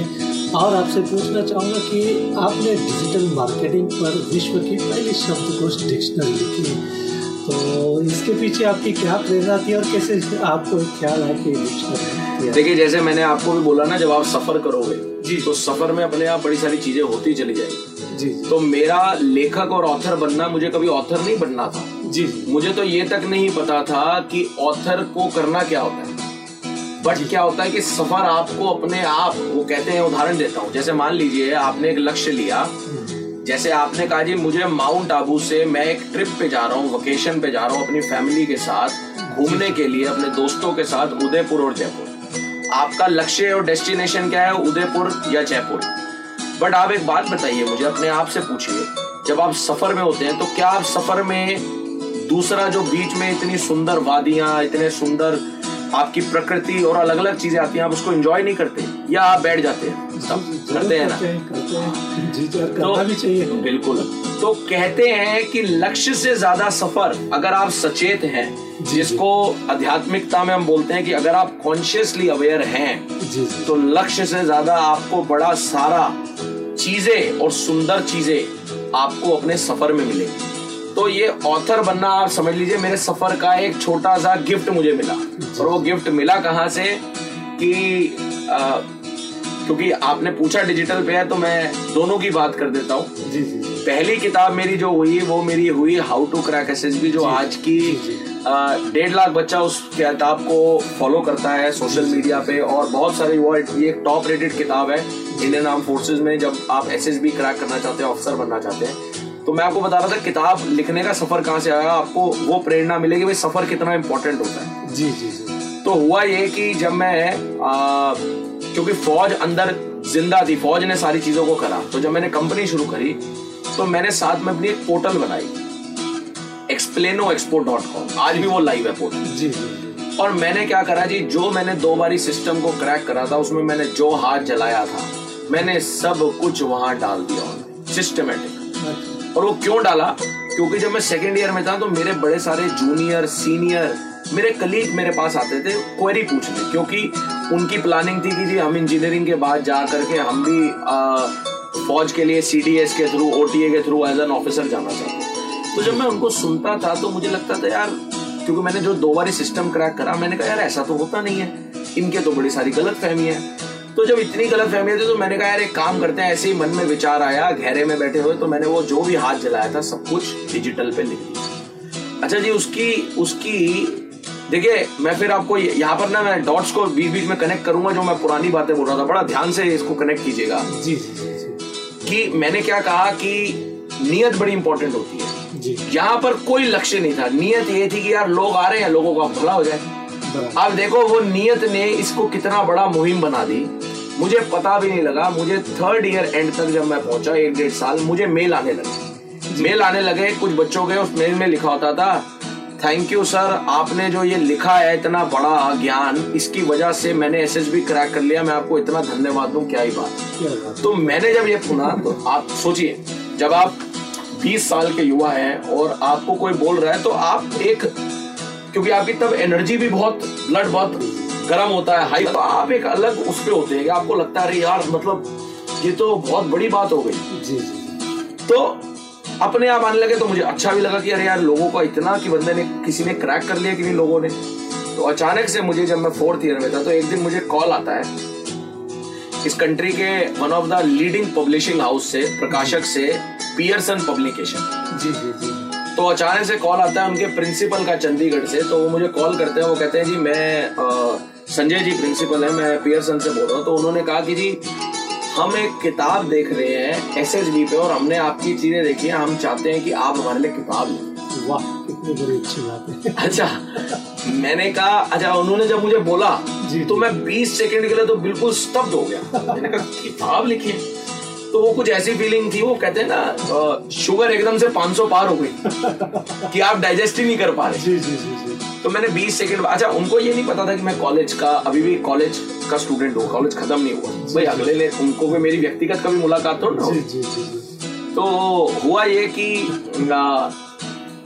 और आपसे पूछना चाहूँगा कि आपने डिजिटल मार्केटिंग पर विश्व की पहली शब्दकोश डिक्शनरी लिखी तो इसके पीछे आपकी क्या प्रेरणा थी और कैसे आपको ख्याल है कि डिक्शनरी देखिए जैसे मैंने आपको भी बोला ना जब आप सफ़र करोगे जी। तो सफ़र में अपने आप बड़ी सारी चीज़ें होती चली जाएगी। जी तो मेरा लेखक और ऑथर बनना मुझे कभी ऑथर नहीं बनना था। जी जी। मुझे तो ये तक नहीं पता था कि ऑथर को करना क्या होता है। बट क्या होता है कि सफ़र आपको अपने आप वो कहते हैं उदाहरण देता हूँ। जैसे मान लीजिए आपने एक लक्ष्य लिया। जैसे आपने कहा जी मुझे माउंट आबू से मैं एक ट्रिप पे जा रहा हूँ वकेशन पे जा रहा हूँ अपनी फैमिली के साथ घूमने के लिए अपने दोस्तों के साथ उदयपुर और जयपुर। आपका लक्ष्य और डेस्टिनेशन क्या है? उदयपुर या जयपुर? बट आप एक बात बताइए मुझे, अपने आप से पूछिए। जब आप सफ़र में होते हैं तो क्या आप सफ़र में दूसरा जो बीच में इतनी सुंदर वादियाँ, इतने सुंदर आपकी प्रकृति और अलग अलग चीज़ें आती हैं, आप उसको एंजॉय नहीं करते? या आप बैठ जाते हैं। सब करते हैं ना। चाहिए। बिल्कुल। तो कहते हैं कि लक्ष्य से ज़्यादा सफ़र अगर आप सचेत हैं जिसको आध्यात्मिकता में हम बोलते हैं कि अगर आप कॉन्शियसली अवेयर हैं तो लक्ष्य से ज़्यादा आपको बड़ा सारा चीज़ें और सुंदर चीज़ें आपको अपने सफ़र में मिलेंगी। तो ये ऑथर बनना आप समझ लीजिए मेरे सफ़र का एक छोटा सा गिफ्ट मुझे मिला। और वो गिफ्ट मिला कहाँ से? कि क्योंकि आपने पूछा डिजिटल पे है तो मैं दोनों की बात कर देता हूँ। जी जी पहली किताब मेरी जो हुई वो मेरी हुई how to crack S S जो आज की डेढ़ लाख बच्चा उस किताब को फॉलो करता है सोशल मीडिया पे और बहुत सारे वो ये एक टॉप रेटेड किताब है इंडियन आर्म फोर्सेज में जब आप एस एस बी क्रैक करना चाहते हैं ऑफिसर बनना चाहते हैं। तो मैं आपको बता रहा था किताब लिखने का सफ़र कहाँ से आया आपको वो प्रेरणा मिलेगी भाई सफ़र कितना इम्पोर्टेंट होता है। जी जी जी। तो हुआ ये कि जब मैं क्योंकि फौज अंदर ज़िंदा थी फौज ने सारी चीज़ों को करा। तो जब मैंने कंपनी शुरू करी तो मैंने साथ में अपनी एक पोर्टल बनाई एक्सप्लेनो एक्सपो डॉट कॉम आज भी वो लाइव है पोर्टल। जी। और मैंने क्या करा जी जो मैंने दो बारी सिस्टम को क्रैक करा था उसमें मैंने जो हाथ जलाया था मैंने सब कुछ वहाँ डाल दिया सिस्टमेटिक अच्छा, और वो क्यों डाला? क्योंकि जब मैं सेकेंड ईयर में था तो मेरे बड़े सारे जूनियर सीनियर मेरे कलीग मेरे पास आते थे क्वेरी पूछने क्योंकि उनकी प्लानिंग थी कि जी हम इंजीनियरिंग के बाद जा करके हम भी आ, फौज के लिए सी के थ्रू ओटीए के थ्रू एज एन ऑफिसर जाना चाहते तो जब मैं उनको सुनता था तो मुझे लगता था यार क्योंकि मैंने जो दो बार सिस्टम क्रैक करा मैंने कहा यार ऐसा तो होता नहीं है। इनके तो बड़ी सारी गलत फहमी है। तो जब इतनी गलत फहमी थी तो मैंने कहा यार एक काम करते हैं ऐसे ही मन में विचार आया घेरे में बैठे हुए तो मैंने वो जो भी हाथ जलाया था सब कुछ डिजिटल पे लिख दिया। अच्छा जी उसकी उसकी देखिए मैं फिर आपको यहाँ पर ना मैं डॉट्स को बीच बीच में कनेक्ट करूँगा जो मैं पुरानी बातें बोल रहा था। बड़ा ध्यान से इसको कनेक्ट कीजिएगा। जी जी कि मैंने क्या कहा कि नियत बड़ी इंपॉर्टेंट होती है। यहाँ पर कोई लक्ष्य नहीं था। नियत ये थी कि यार लोग आ रहे हैं लोगों का भला हो जाए। अब देखो वो नियत ने इसको कितना बड़ा मुहिम बना दी। मुझे पता भी नहीं लगा। मुझे थर्ड ईयर एंड तक जब मैं पहुँचा एक डेढ़ साल मुझे मेल आने लगे। मेल आने लगे कुछ बच्चों के उस मेल में लिखा होता था थैंक यू सर आपने जो ये लिखा है इतना बड़ा ज्ञान इसकी वजह से मैंने एस एस बी क्रैक कर लिया। मैं आपको इतना धन्यवाद दूँ क्या ही बात। तो मैंने जब ये सुना तो आप सोचिए जब आप 20 साल के युवा हैं और आपको कोई बोल रहा है तो आप एक क्योंकि आपकी तब एनर्जी भी बहुत ब्लड बहुत गर्म होता है हाई तो आप एक अलग उस पर होते हैं आपको लगता है अरे यार मतलब ये तो बहुत बड़ी बात हो गई। जी जी। तो अपने आप आने लगे तो मुझे अच्छा भी लगा कि अरे यार लोगों का इतना कि बंदे ने किसी ने क्रैक कर लिया किन्हीं लोगों ने। तो अचानक से मुझे जब मैं फोर्थ ईयर में था तो एक दिन मुझे कॉल आता है। इस कंट्री के one of the leading publishing house से प्रकाशक से पियर्सन पब्लिकेशन जी जी जी। तो अचानक से कॉल आता है उनके प्रिंसिपल का चंडीगढ़ से तो वो मुझे कॉल करते हैं वो कहते हैं जी मैं संजय जी प्रिंसिपल है मैं पियर्सन से बोल रहा हूँ। तो उन्होंने कहा कि जी हम एक किताब देख रहे हैं एस पे और हमने आपकी चीज़ें देखी हैं। हम चाहते हैं कि आप हमारे लिए किताब लिखें वाह कितनी बड़ी अच्छी बात है। अच्छा मैंने कहा अच्छा उन्होंने जब मुझे बोला जी, तो मैं 20 सेकंड के लिए तो बिल्कुल स्तब्ध हो गया। मैंने कहा किताब लिखी है? तो वो कुछ ऐसी फीलिंग थी वो कहते हैं ना शुगर एकदम से 500 पार हो गई कि आप डाइजेस्ट ही नहीं कर पा रहे। जी जी जी जी। तो मैंने 20 सेकंड अच्छा उनको ये नहीं पता था कि मैं कॉलेज का अभी भी कॉलेज का स्टूडेंट हूँ कॉलेज खत्म नहीं हुआ। भाई अगले ने उनको भी मेरी व्यक्तिगत कभी मुलाकात हो। ना तो हुआ ये कि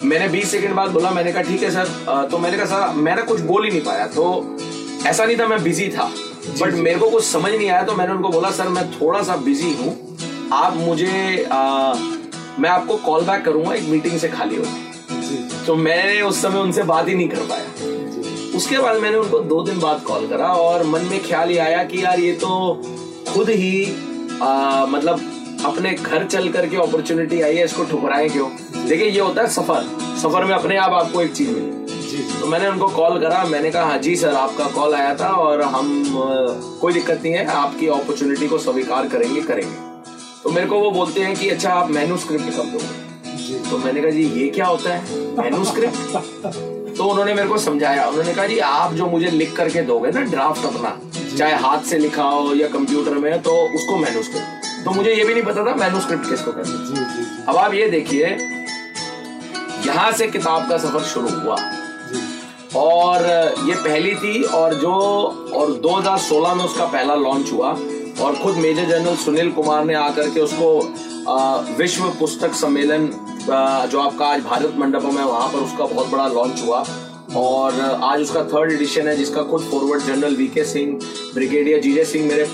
मैंने 20 सेकंड बाद बोला मैंने कहा ठीक है सर। तो मैंने कहा सर मैंने कुछ बोल ही नहीं पाया। तो ऐसा नहीं था मैं बिज़ी था। बट मेरे को कुछ समझ नहीं आया तो मैंने उनको बोला सर मैं थोड़ा सा बिज़ी हूँ। आप मुझे आ, मैं आपको कॉल बैक करूँगा एक मीटिंग से खाली हो जी तो मैंने उस समय उनसे बात ही नहीं कर पाया। उसके बाद मैंने उनको दो दिन बाद कॉल करा और मन में ख्याल ये आया कि यार ये तो खुद ही आ, मतलब अपने घर चल करके अपॉर्चुनिटी आई है इसको ठुकराए क्यों? देखिए ये होता है सफ़र। सफ़र में अपने आप आपको एक चीज़ मिली। तो मैंने उनको कॉल करा मैंने कहा हाँ जी सर आपका कॉल आया था और हम कोई दिक्कत नहीं है आपकी अपॉर्चुनिटी को स्वीकार करेंगे करेंगे। तो मेरे को वो बोलते हैं कि अच्छा आप मेनू स्क्रिप्ट कब दोगे तो मैंने कहा जी ये क्या होता है? मेनूस्क्रिप्ट तो उन्होंने मेरे को समझाया। उन्होंने कहा जी आप जो मुझे लिख करके दोगे ना ड्राफ्ट अपना चाहे हाथ से लिखा हो या कंप्यूटर में तो उसको मेनूस्क्रिप्ट तो मुझे ये भी नहीं पता था मेनू स्क्रिप्ट किसको कहते हैं। अब आप ये देखिए यहाँ से किताब का सफ़र शुरू हुआ। और ये पहली थी और जो और 2016 में उसका पहला लॉन्च हुआ। और खुद मेजर जनरल सुनील कुमार ने आकर के उसको विश्व पुस्तक सम्मेलन जो आपका आज भारत मंडपम है वहाँ पर उसका बहुत बड़ा लॉन्च हुआ। और आज उसका थर्ड एडिशन है, जिसका खुद foreword general VK Singh brigadier GJ Singh मेरे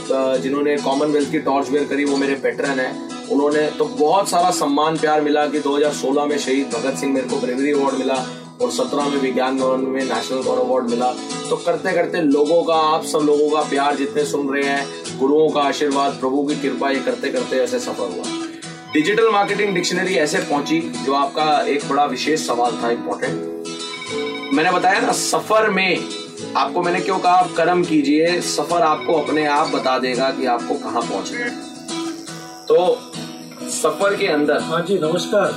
जिन्होंने कॉमनवेल्थ की टॉर्च वेयर करी, वो मेरे पेटरन है। उन्होंने तो बहुत सारा सम्मान, प्यार मिला कि 2016 में शहीद भगत सिंह मेरे को ब्रेवरी अवार्ड मिला और 17 में विज्ञान भवन में नेशनल गौरव अवार्ड मिला। तो करते करते लोगों का, आप सब लोगों का प्यार जितने सुन रहे हैं, गुरुओं का आशीर्वाद, प्रभु की कृपा, ये करते करते ऐसे सफ़र हुआ। डिजिटल मार्केटिंग डिक्शनरी ऐसे पहुँची जो आपका एक बड़ा विशेष सवाल था इंपॉर्टेंट मैंने बताया ना सफ़र में आपको मैंने क्यों कहा आप कर्म कीजिए सफ़र आपको अपने आप बता देगा कि आपको कहाँ पहुँचना है। तो सफ़र के अंदर। हाँ जी नमस्कार।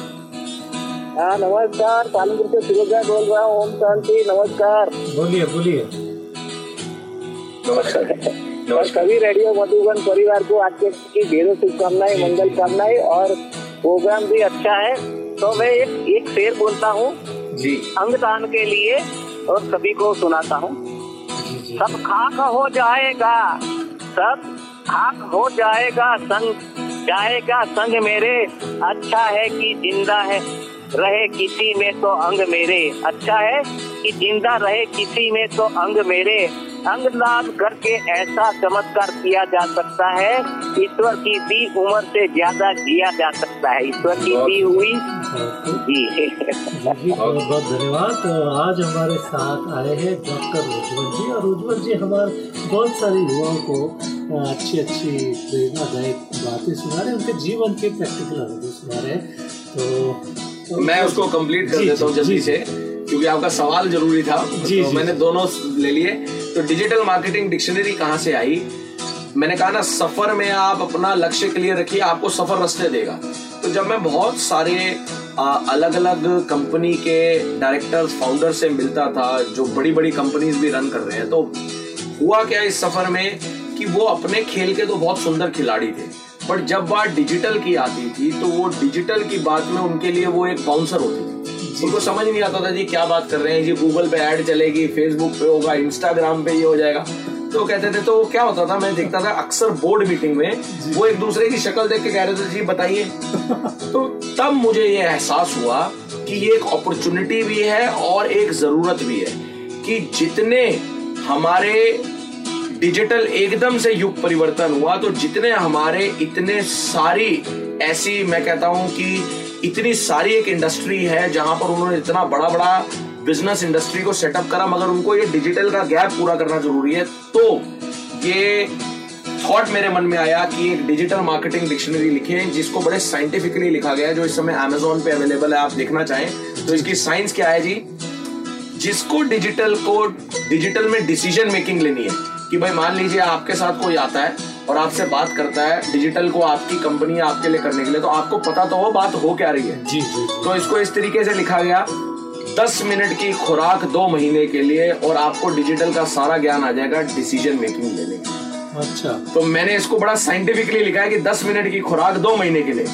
हाँ नमस्कार कानपुर से फिरोजा बोल रहा हूँ ओम शांति नमस्कार। बोलिए बोलिए। नमस्कार। और सभी रेडियो मधुबन परिवार को आपके की ढेरों शुभकामनाएँ मंगल कामनाएँ और प्रोग्राम भी अच्छा है। तो मैं एक एक शेर बोलता हूँ। जी। अंगदान के लिए और सभी को सुनाता हूँ। सब खाक हो जाएगा सब खाक हो जाएगा संग जाएगा संग मेरे। अच्छा है कि ज़िंदा है रहे किसी में तो अंग मेरे। अच्छा है कि ज़िंदा रहे किसी में तो अंग मेरे। अंगदान करके ऐसा चमत्कार किया जा सकता है ईश्वर की दी उम्र से ज़्यादा जिया जा सकता है। ईश्वर की दी हुई बहुत जी। बहुत बहुत धन्यवाद। तो आज हमारे साथ आए हैं डॉक्टर उज्जवल जी और उज्जवल जी हमारे बहुत सारे युवाओं को अच्छी अच्छी प्रेरणादायक बातें सुना रहे हैं। उनके जीवन के प्रैक्टिकल अनुभव सुना रहे हैं। तो, तो मैं उसको कंप्लीट कर देता हूँ जल्दी जी। से। क्योंकि आपका सवाल ज़रूरी था। जी, तो जी, मैंने दोनों ले लिए। तो डिजिटल मार्केटिंग डिक्शनरी कहाँ से आई? मैंने कहा ना सफ़र में आप अपना लक्ष्य क्लियर रखिए आपको सफ़र रास्ते देगा। तो जब मैं बहुत सारे अलग अलग कंपनी के डायरेक्टर्स फाउंडर से मिलता था जो बड़ी बड़ी कंपनीज़ भी रन कर रहे हैं तो हुआ क्या इस सफ़र में कि वो अपने खेल के तो बहुत सुंदर खिलाड़ी थे। बट जब बात डिजिटल की आती थी तो वो डिजिटल की बात में उनके लिए वो एक बाउंसर होती उनको समझ नहीं आता था जी क्या बात कर रहे हैं जी। गूगल पे ऐड चलेगी फेसबुक पे होगा इंस्टाग्राम पे ये हो जाएगा। तो कहते थे तो क्या होता था मैं देखता था अक्सर बोर्ड मीटिंग में वो एक दूसरे की शक्ल देख के कह रहे थे जी बताइए। तो तब मुझे ये एहसास हुआ कि ये एक अपॉर्चुनिटी भी है और एक ज़रूरत भी है कि जितने हमारे डिजिटल एकदम से युग परिवर्तन हुआ तो जितने हमारे इतने सारी ऐसी मैं कहता हूँ कि इतनी सारी एक इंडस्ट्री है जहाँ पर उन्होंने इतना बड़ा बड़ा बिज़नेस इंडस्ट्री को सेटअप करा, मगर उनको ये डिजिटल का गैप पूरा करना ज़रूरी है। तो ये थॉट मेरे मन में आया कि एक डिजिटल मार्केटिंग डिक्शनरी लिखे, जिसको बड़े साइंटिफिकली लिखा गया है, जो इस समय अमेजोन पे अवेलेबल है, आप देखना चाहें। तो इसकी साइंस क्या है जी? जिसको डिजिटल को डिजिटल में डिसीज़न मेकिंग लेनी है, कि भाई मान लीजिए आपके साथ कोई आता है और आपसे बात करता है डिजिटल को आपकी कंपनी आपके लिए करने के लिए तो आपको पता तो हो बात हो क्या रही है। जी तो इसको इस तरीके से लिखा गया दस मिनट की खुराक दो महीने के लिए और आपको डिजिटल का सारा ज्ञान आ जाएगा डिसीज़न मेकिंग लेने के लिए। अच्छा। तो मैंने इसको बड़ा साइंटिफिकली लिखा है कि 10 मिनट की खुराक दो महीने के लिए।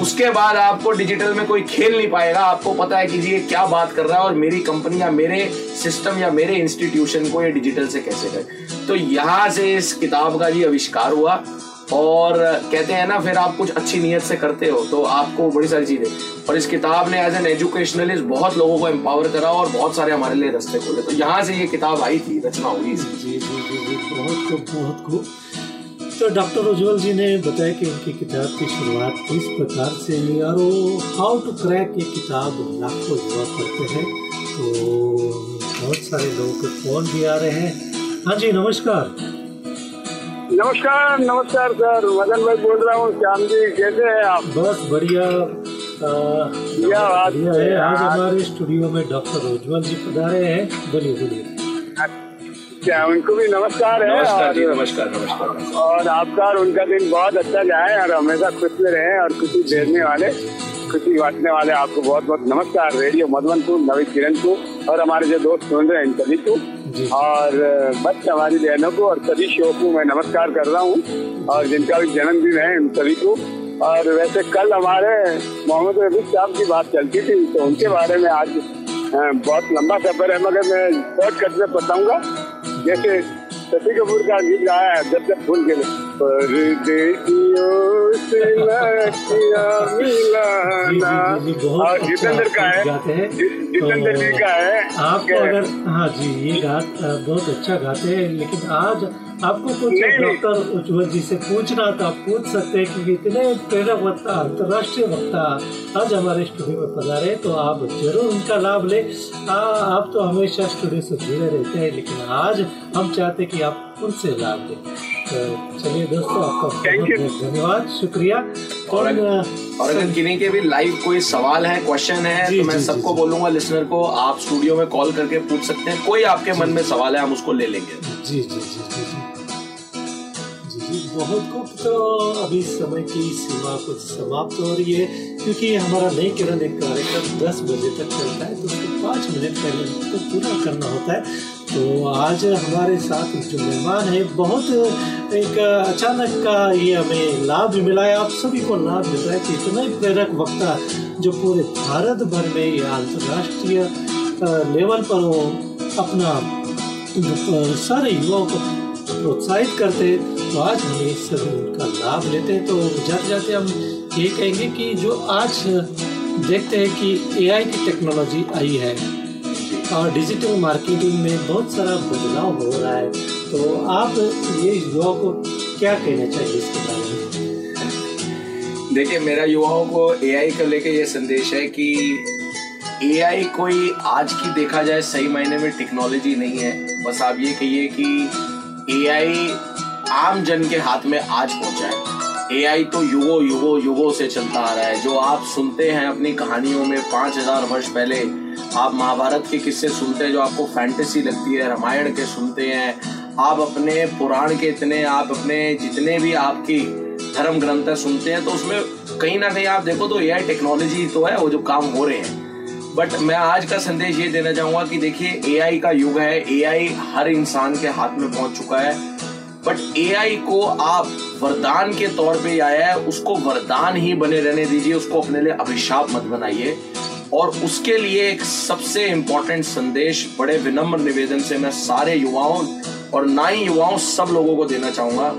उसके बाद आपको डिजिटल में कोई खेल नहीं पाएगा। आपको पता है कि ये क्या बात कर रहा है और मेरी कंपनी या मेरे सिस्टम या मेरे इंस्टीट्यूशन को ये डिजिटल से कैसे करे? तो यहाँ से इस किताब का जी आविष्कार हुआ और कहते हैं ना, फिर आप कुछ अच्छी नीयत से करते हो तो आपको बड़ी सारी चीज़ें। और इस किताब ने एज एन एजुकेशनलिस्ट बहुत लोगों को एम्पावर करा और बहुत सारे हमारे लिए रास्ते खोले। तो यहाँ से ये किताब आई थी, रचना हुई। जी जी जी, बहुत खूब बहुत खूब। तो डॉक्टर उज्जवल जी ने बताया कि उनकी किताब की शुरुआत किस प्रकार से हुई और वो हाउ टू क्रैक ये किताब लाखों युवा पढ़ते हैं। तो बहुत सारे लोगों के फ़ोन भी आ रहे हैं। हाँ जी नमस्कार। नमस्कार नमस्कार सर। मदन भाई बोल रहा हूँ श्याम जी कैसे हैं आप? बस बढ़िया बढ़िया है। आज आज- हमारे स्टूडियो में डॉक्टर उज्जवल जी पधारे हैं। बोलिए बोलिए। क्या उनको भी नमस्कार है नमस्कार जी और, नमस्कार नमस्कार। और आपका और उनका दिन बहुत अच्छा जाए और हमेशा खुश में रहे और खुशी देने वाले खुशी बांटने वाले आपको बहुत बहुत नमस्कार। रेडियो मधुबन को नवी किरण को और हमारे जो दोस्त सुन रहे हैं इन सभी को। और बस हमारी बहनों को और सभी शो को मैं नमस्कार कर रहा हूँ और जिनका भी जन्मदिन है उन सभी को। और वैसे कल हमारे मोहम्मद रफीक साहब की बात चलती थी तो उनके बारे में आज बहुत लंबा सफ़र है मगर मैं शॉर्टकट में बताऊँगा। जैसे शशि कपूर का गीत गाया है जब जब जी, बहुत और अच्छा जितेंद्र का है। जितेंद्र जी का है। आप अगर हाँ जी ये गात बहुत अच्छा गाते हैं लेकिन आज आपको कुछ। डॉक्टर उज्जवल जी से पूछना था पूछ सकते हैं क्योंकि इतने प्रेरक वक्ता अंतर्राष्ट्रीय वक्ता आज हमारे स्टूडियो में पधारे हैं, तो आप ज़रूर उनका लाभ ले। आ, आप तो हमेशा स्टूडियो से जुड़े रहते हैं लेकिन आज हम चाहते हैं कि आप उनसे लाभ लें। तो चलिए दोस्तों आपका बहुत बहुत धन्यवाद शुक्रिया। और अगर, और अगर किन्हीं के भी लाइव कोई सवाल है क्वेश्चन है तो मैं सबको बोलूँगा लिसनर को आप स्टूडियो में कॉल करके पूछ सकते हैं। कोई आपके मन में सवाल है हम उसको ले लेंगे। जी जी जी जी जी। जी बहुत खूब तो अभी समय की सीमा कुछ समाप्त हो रही है क्योंकि हमारा नई किरण एक कार्यक्रम दस बजे तक चलता है तो उसको पाँच मिनट पहले उसको पूरा करना होता है। तो आज हमारे साथ जो मेहमान है, बहुत एक अचानक का ये हमें लाभ मिला है। आप सभी को लाभ मिल है कि इतना ही प्रेरक वक्ता जो पूरे भारत भर में या अंतर्राष्ट्रीय लेवल पर वो अपना सारे युवाओं को प्रोत्साहित करते तो आज हमें सभी उनका लाभ लेते हैं। तो जाते जाते हम ये कहेंगे कि जो आज देखते हैं कि एआई की टेक्नोलॉजी आई है और डिजिटल मार्केटिंग में बहुत सारा बदलाव हो रहा है। तो आप ये युवाओं को क्या कहना चाहिए इसके बारे में? देखिए, मेरा युवाओं को एआई को लेके ये संदेश है कि एआई कोई आज की देखा जाए सही मायने में टेक्नोलॉजी नहीं है। बस आप ये कहिए कि एआई आम जन के हाथ में आज पहुँचा है। एआई तो युगो युगो युगो से चलता आ रहा है। जो आप सुनते हैं अपनी कहानियों में पाँच हज़ार वर्ष पहले आप महाभारत के किस्से सुनते हैं जो आपको फैंटेसी लगती है, रामायण के सुनते हैं। आप अपने पुराण के इतने, आप अपने जितने भी आपकी धर्म ग्रंथ सुनते हैं तो उसमें कहीं ना कहीं आप देखो तो एआई टेक्नोलॉजी तो है, वो जो काम हो रहे हैं। बट मैं आज का संदेश ये देना चाहूँगा कि देखिए एआई का युग है एआई हर इंसान के हाथ में पहुँच चुका है। बट एआई को आप वरदान के तौर पे आया है, उसको वरदान ही बने रहने दीजिए, उसको अपने लिए अभिशाप मत बनाइए। और उसके लिए एक सबसे इंपॉर्टेंट संदेश, बड़े विनम्र निवेदन से मैं सारे युवाओं और ना ही युवाओं सब लोगों को देना चाहूँगा।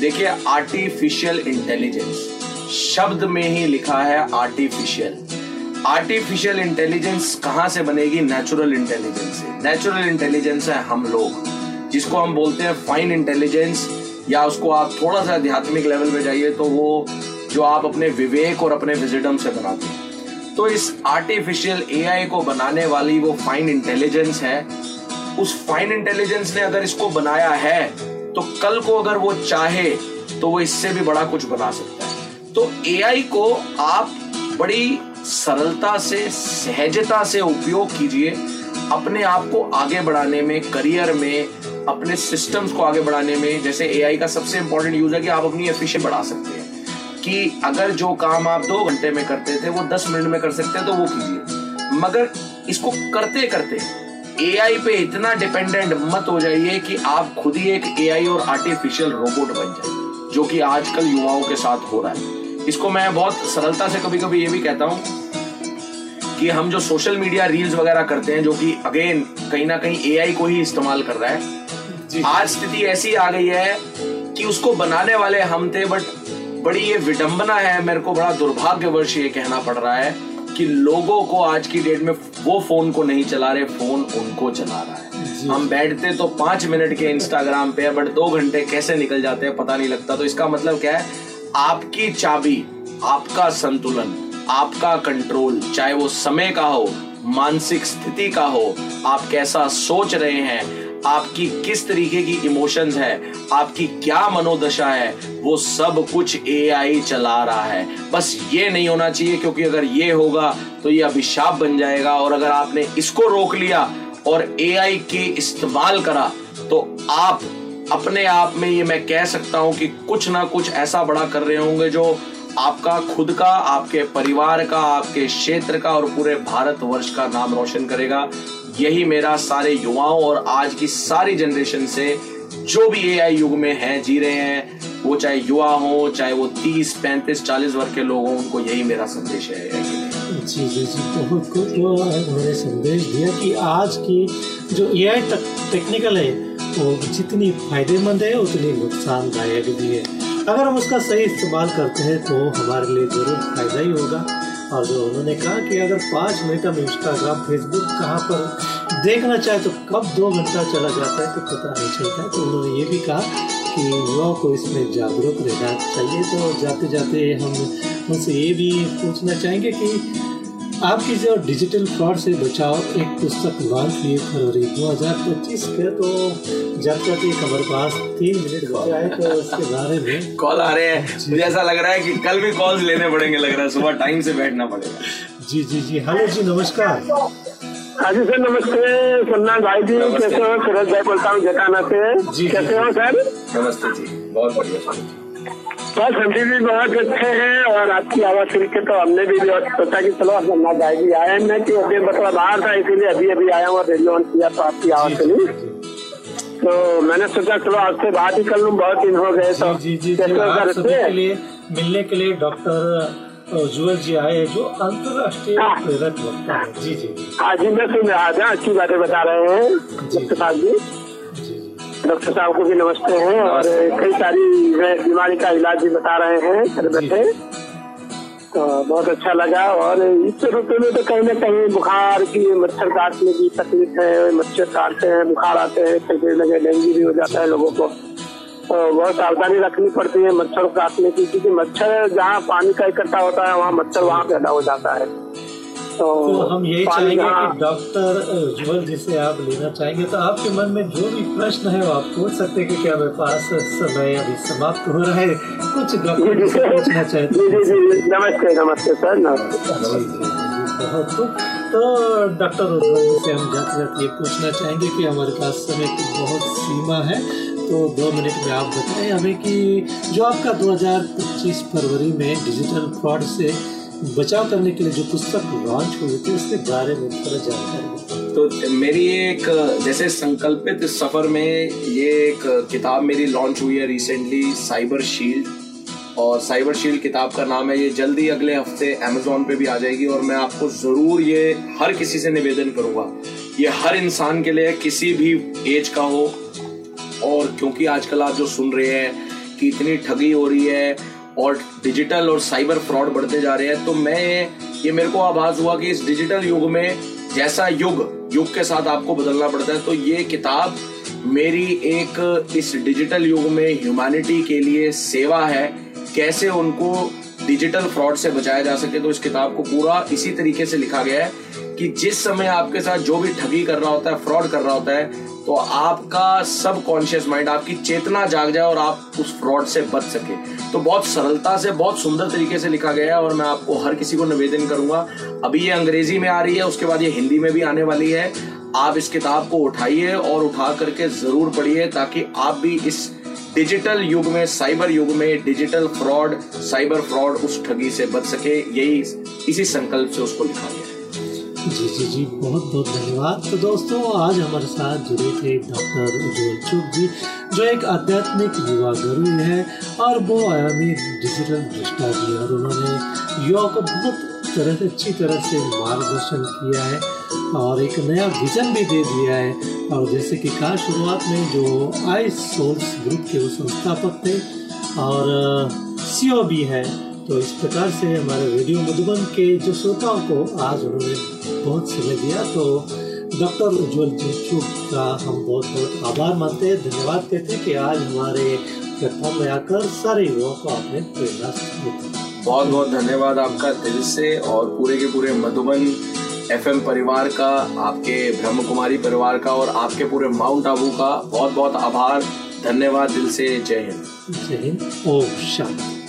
देखिए आर्टिफिशियल इंटेलिजेंस शब्द में ही लिखा है आर्टिफिशियल आर्टिफिशियल इंटेलिजेंस कहाँ से बनेगी? नेचुरल इंटेलिजेंस से। नेचुरल इंटेलिजेंस है हम लोग, जिसको हम बोलते हैं फाइन इंटेलिजेंस या उसको आप थोड़ा सा आध्यात्मिक लेवल पे जाइए तो वो जो आप अपने विवेक और अपने विजिडम से बनाते हैं। तो इस आर्टिफिशियल एआई को बनाने वाली वो फाइन इंटेलिजेंस है। उस फाइन इंटेलिजेंस ने अगर इसको बनाया है तो कल को अगर वो चाहे तो वो इससे भी बड़ा कुछ बना सकता है। तो एआई को आप बड़ी सरलता से, सहजता से उपयोग कीजिए अपने आप को आगे बढ़ाने में करियर में, अपने सिस्टम्स को आगे बढ़ाने में। जैसे एआई का सबसे इंपॉर्टेंट यूज़ है कि आप अपनी एफिशिएंट बढ़ा सकते हैं। कि अगर जो काम आप दो घंटे में करते थे वो दस मिनट में कर सकते हैं तो वो कीजिए। मगर इसको करते करते एआई पे इतना डिपेंडेंट मत हो जाइए कि आप खुद ही एक एआई और आर्टिफिशियल रोबोट बन जाए जो कि आजकल युवाओं के साथ हो रहा है। इसको मैं बहुत सरलता से कभी कभी ये भी कहता हूँ कि हम जो सोशल मीडिया रील्स वगैरह करते हैं जो कि अगेन कहीं ना कहीं एआई को ही इस्तेमाल कर रहा है आज स्थिति ऐसी आ गई है कि उसको बनाने वाले हम थे बट बड़ी ये विडंबना है मेरे को बड़ा दुर्भाग्यवश ये कहना पड़ रहा है कि लोगों को आज की डेट में वो फ़ोन को नहीं चला रहे फ़ोन उनको चला रहा है। हम बैठते तो पाँच मिनट के इंस्टाग्राम पे बट दो घंटे कैसे निकल जाते हैं पता नहीं लगता। तो इसका मतलब क्या है? आपकी चाबी आपका संतुलन आपका कंट्रोल चाहे वो समय का हो मानसिक स्थिति का हो आप कैसा सोच रहे हैं आपकी किस तरीके की इमोशंस है? आपकी क्या मनोदशा है? वो सब कुछ एआई चला रहा है। बस ये नहीं होना चाहिए, क्योंकि अगर ये होगा तो ये अभिशाप बन जाएगा। और अगर आपने इसको रोक लिया और एआई के इस्तेमाल करा तो आप अपने आप में ये मैं कह सकता हूँ कि कुछ ना कुछ ऐसा बड़ा कर रहे होंगे जो आपका खुद का, आपके परिवार का, आपके क्षेत्र का और पूरे भारत वर्ष का नाम रोशन करेगा। यही मेरा सारे युवाओं और आज की सारी जनरेशन से जो भी ए आई युग में है, जी रहे हैं, वो चाहे युवा हो, चाहे वो तीस, पैंतीस, चालीस वर्ग के लोग हों, उनको यही मेरा संदेश है जी जी जी, बहुत कुछ उन्होंने संदेश दिया कि आज की जो ए आई टेक्निकल है, वो जितनी फ़ायदेमंद है, उतनी नुकसानदायक भी है। अगर हम उसका सही इस्तेमाल करते हैं तो हमारे लिए ज़रूर फ़ायदा ही होगा। और जो उन्होंने कहा कि अगर पाँच मिनट हम इंस्टाग्राम फेसबुक कहाँ पर देखना चाहे तो कब दो घंटा चला जाता है तो पता नहीं चलता। है तो उन्होंने ये भी कहा कि युवाओं को इसमें जागरूक रहना चाहिए। तो जाते जाते हम उनसे ये भी पूछना चाहेंगे कि आपकी जो डिजिटल फ्रॉड से बचाओ एक पुस्तक लॉन्च हुई फरवरी 2025 के तो जब तक एक हमारे पास तीन मिनट बचे आए तो उसके बारे में कॉल आ रहे हैं। मुझे ऐसा लग रहा है कि कल भी कॉल्स लेने पड़ेंगे लग रहा है सुबह टाइम से बैठना पड़ेगा। जी जी जी। हेलो जी नमस्कार। हाँ जी सर नमस्ते। सन्ना भाई जी कैसे हो? सूरज भाई बोलता हूँ जटाना से। जी, कैसे हो सर? नमस्ते जी बहुत बढ़िया। बस संदीप जी बहुत अच्छे हैं और आपकी आवाज़ सुन के तो हमने भी बहुत सोचा कि चलो सन्ना भाई जी आए मैं कि अभी मतलब बाहर था इसीलिए अभी अभी आया हूँ रेडियो ऑन किया तो आपकी आवाज़ सुनी। तो मैंने सोचा चलो आपसे बात ही कर लूँ बहुत दिन हो गए तो जी जी जी जी मिलने के लिए डॉक्टर जुअल जी आए हैं जो अंतरराष्ट्रीय हाँ। प्रेरक वक्ता है। जी जी हाँ जी मैं सुन रहा था अच्छी बातें बता रहे हैं जी। डॉक्टर साहब को भी नमस्ते हैं और कई सारी बीमारी का इलाज भी बता रहे हैं घर बैठे। तो बहुत अच्छा लगा और इस ऋतु में तो कहीं ना कहीं बुखार की मच्छर काटने की तकलीफ़ है मच्छर काटते हैं बुखार आते हैं कहीं लगे डेंगू भी हो जाता है लोगों को। तो बहुत सावधानी रखनी पड़ती है मच्छर काटने की क्योंकि मच्छर जहाँ पानी का इकट्ठा होता है वहाँ मच्छर वहाँ पैदा हो जाता है। तो, तो हम यही चाहेंगे कि डॉक्टर जुअल जी से आप लेना चाहेंगे तो आपके मन में जो भी प्रश्न है वो आप पूछ सकते हैं क्योंकि हमारे पास समय अभी समाप्त हो रहा है। कुछ डॉक्टर से पूछना चाहते हैं। नमस्ते नमस्ते सर नमस्ते। खूब तो डॉक्टर उज्ज्वल जी से हम जाते जाते ये पूछना चाहेंगे कि हमारे पास समय की बहुत सीमा है तो दो मिनट में आप बताएँ हमें कि जो आपका 2025 फरवरी में डिजिटल फ्रॉड से बचाव करने के लिए जो पुस्तक लॉन्च हुई थी, उसके बारे में थोड़ा जानकारी तो मेरी एक, जैसे संकल्पित सफ़र में ये एक किताब मेरी लॉन्च हुई है रिसेंटली साइबर शील्ड और साइबर शील्ड किताब का नाम है, ये जल्दी अगले हफ़्ते अमेजोन पे भी आ जाएगी और मैं आपको ज़रूर ये हर किसी से निवेदन करूँगा। ये हर इंसान के लिए, किसी भी एज का हो, और क्योंकि आजकल आप जो सुन रहे हैं कि इतनी ठगी हो रही है और डिजिटल और साइबर फ्रॉड बढ़ते जा रहे हैं तो मैं ये मेरे को आभास हुआ कि इस डिजिटल युग में जैसा युग युग के साथ आपको बदलना पड़ता है तो ये किताब मेरी एक इस डिजिटल युग में ह्यूमैनिटी के लिए सेवा है, कैसे उनको डिजिटल फ्रॉड से बचाया जा सके तो इस किताब को पूरा इसी तरीके से लिखा गया है कि जिस समय आपके साथ जो भी ठगी कर रहा होता है फ्रॉड कर रहा होता है तो आपका सब कॉन्शियस माइंड आपकी चेतना जाग जाए और आप उस फ्रॉड से बच सके। तो बहुत सरलता से, बहुत सुंदर तरीके से लिखा गया है और मैं आपको हर किसी को निवेदन करूँगा। अभी ये अंग्रेज़ी में आ रही है, उसके बाद ये हिंदी में भी आने वाली है। आप इस किताब को उठाइए और उठा करके ज़रूर पढ़िए ताकि आप भी इस डिजिटल युग में, साइबर युग में डिजिटल फ्रॉड साइबर फ्रॉड उस ठगी से बच सके। यही इसी संकल्प से उसको लिखा गया। जी जी जी, बहुत बहुत धन्यवाद। तो दोस्तों, आज हमारे साथ जुड़े थे डॉक्टर उज्जवल चुग जी, जो एक आध्यात्मिक युवा गुरु है और वो आयामी डिजिटल दृष्टा भी और उन्होंने युवा को बहुत तरह से अच्छी तरह से मार्गदर्शन किया है और एक नया विजन भी दे दिया है। और जैसे कि कहा शुरुआत में, जो आई सोर्स ग्रुप के वो संस्थापक थे और सीओ भी है। तो इस प्रकार से हमारे रेडियो मधुबन के जो श्रोताओं को आज उन्होंने बहुत समय दिया तो डॉक्टर उज्जवल जी चुप का हम बहुत बहुत आभार मानते हैं धन्यवाद कहते हैं कि आज हमारे प्लेटफॉर्म में आकर सारे युवाओं को आपने प्रेरणा दी बहुत बहुत धन्यवाद आपका दिल से और पूरे के पूरे मधुबन एफएम परिवार का आपके ब्रह्म कुमारी परिवार का और आपके पूरे माउंट आबू का बहुत बहुत आभार धन्यवाद दिल से जय हिंद। जय हिंद ओम शांति।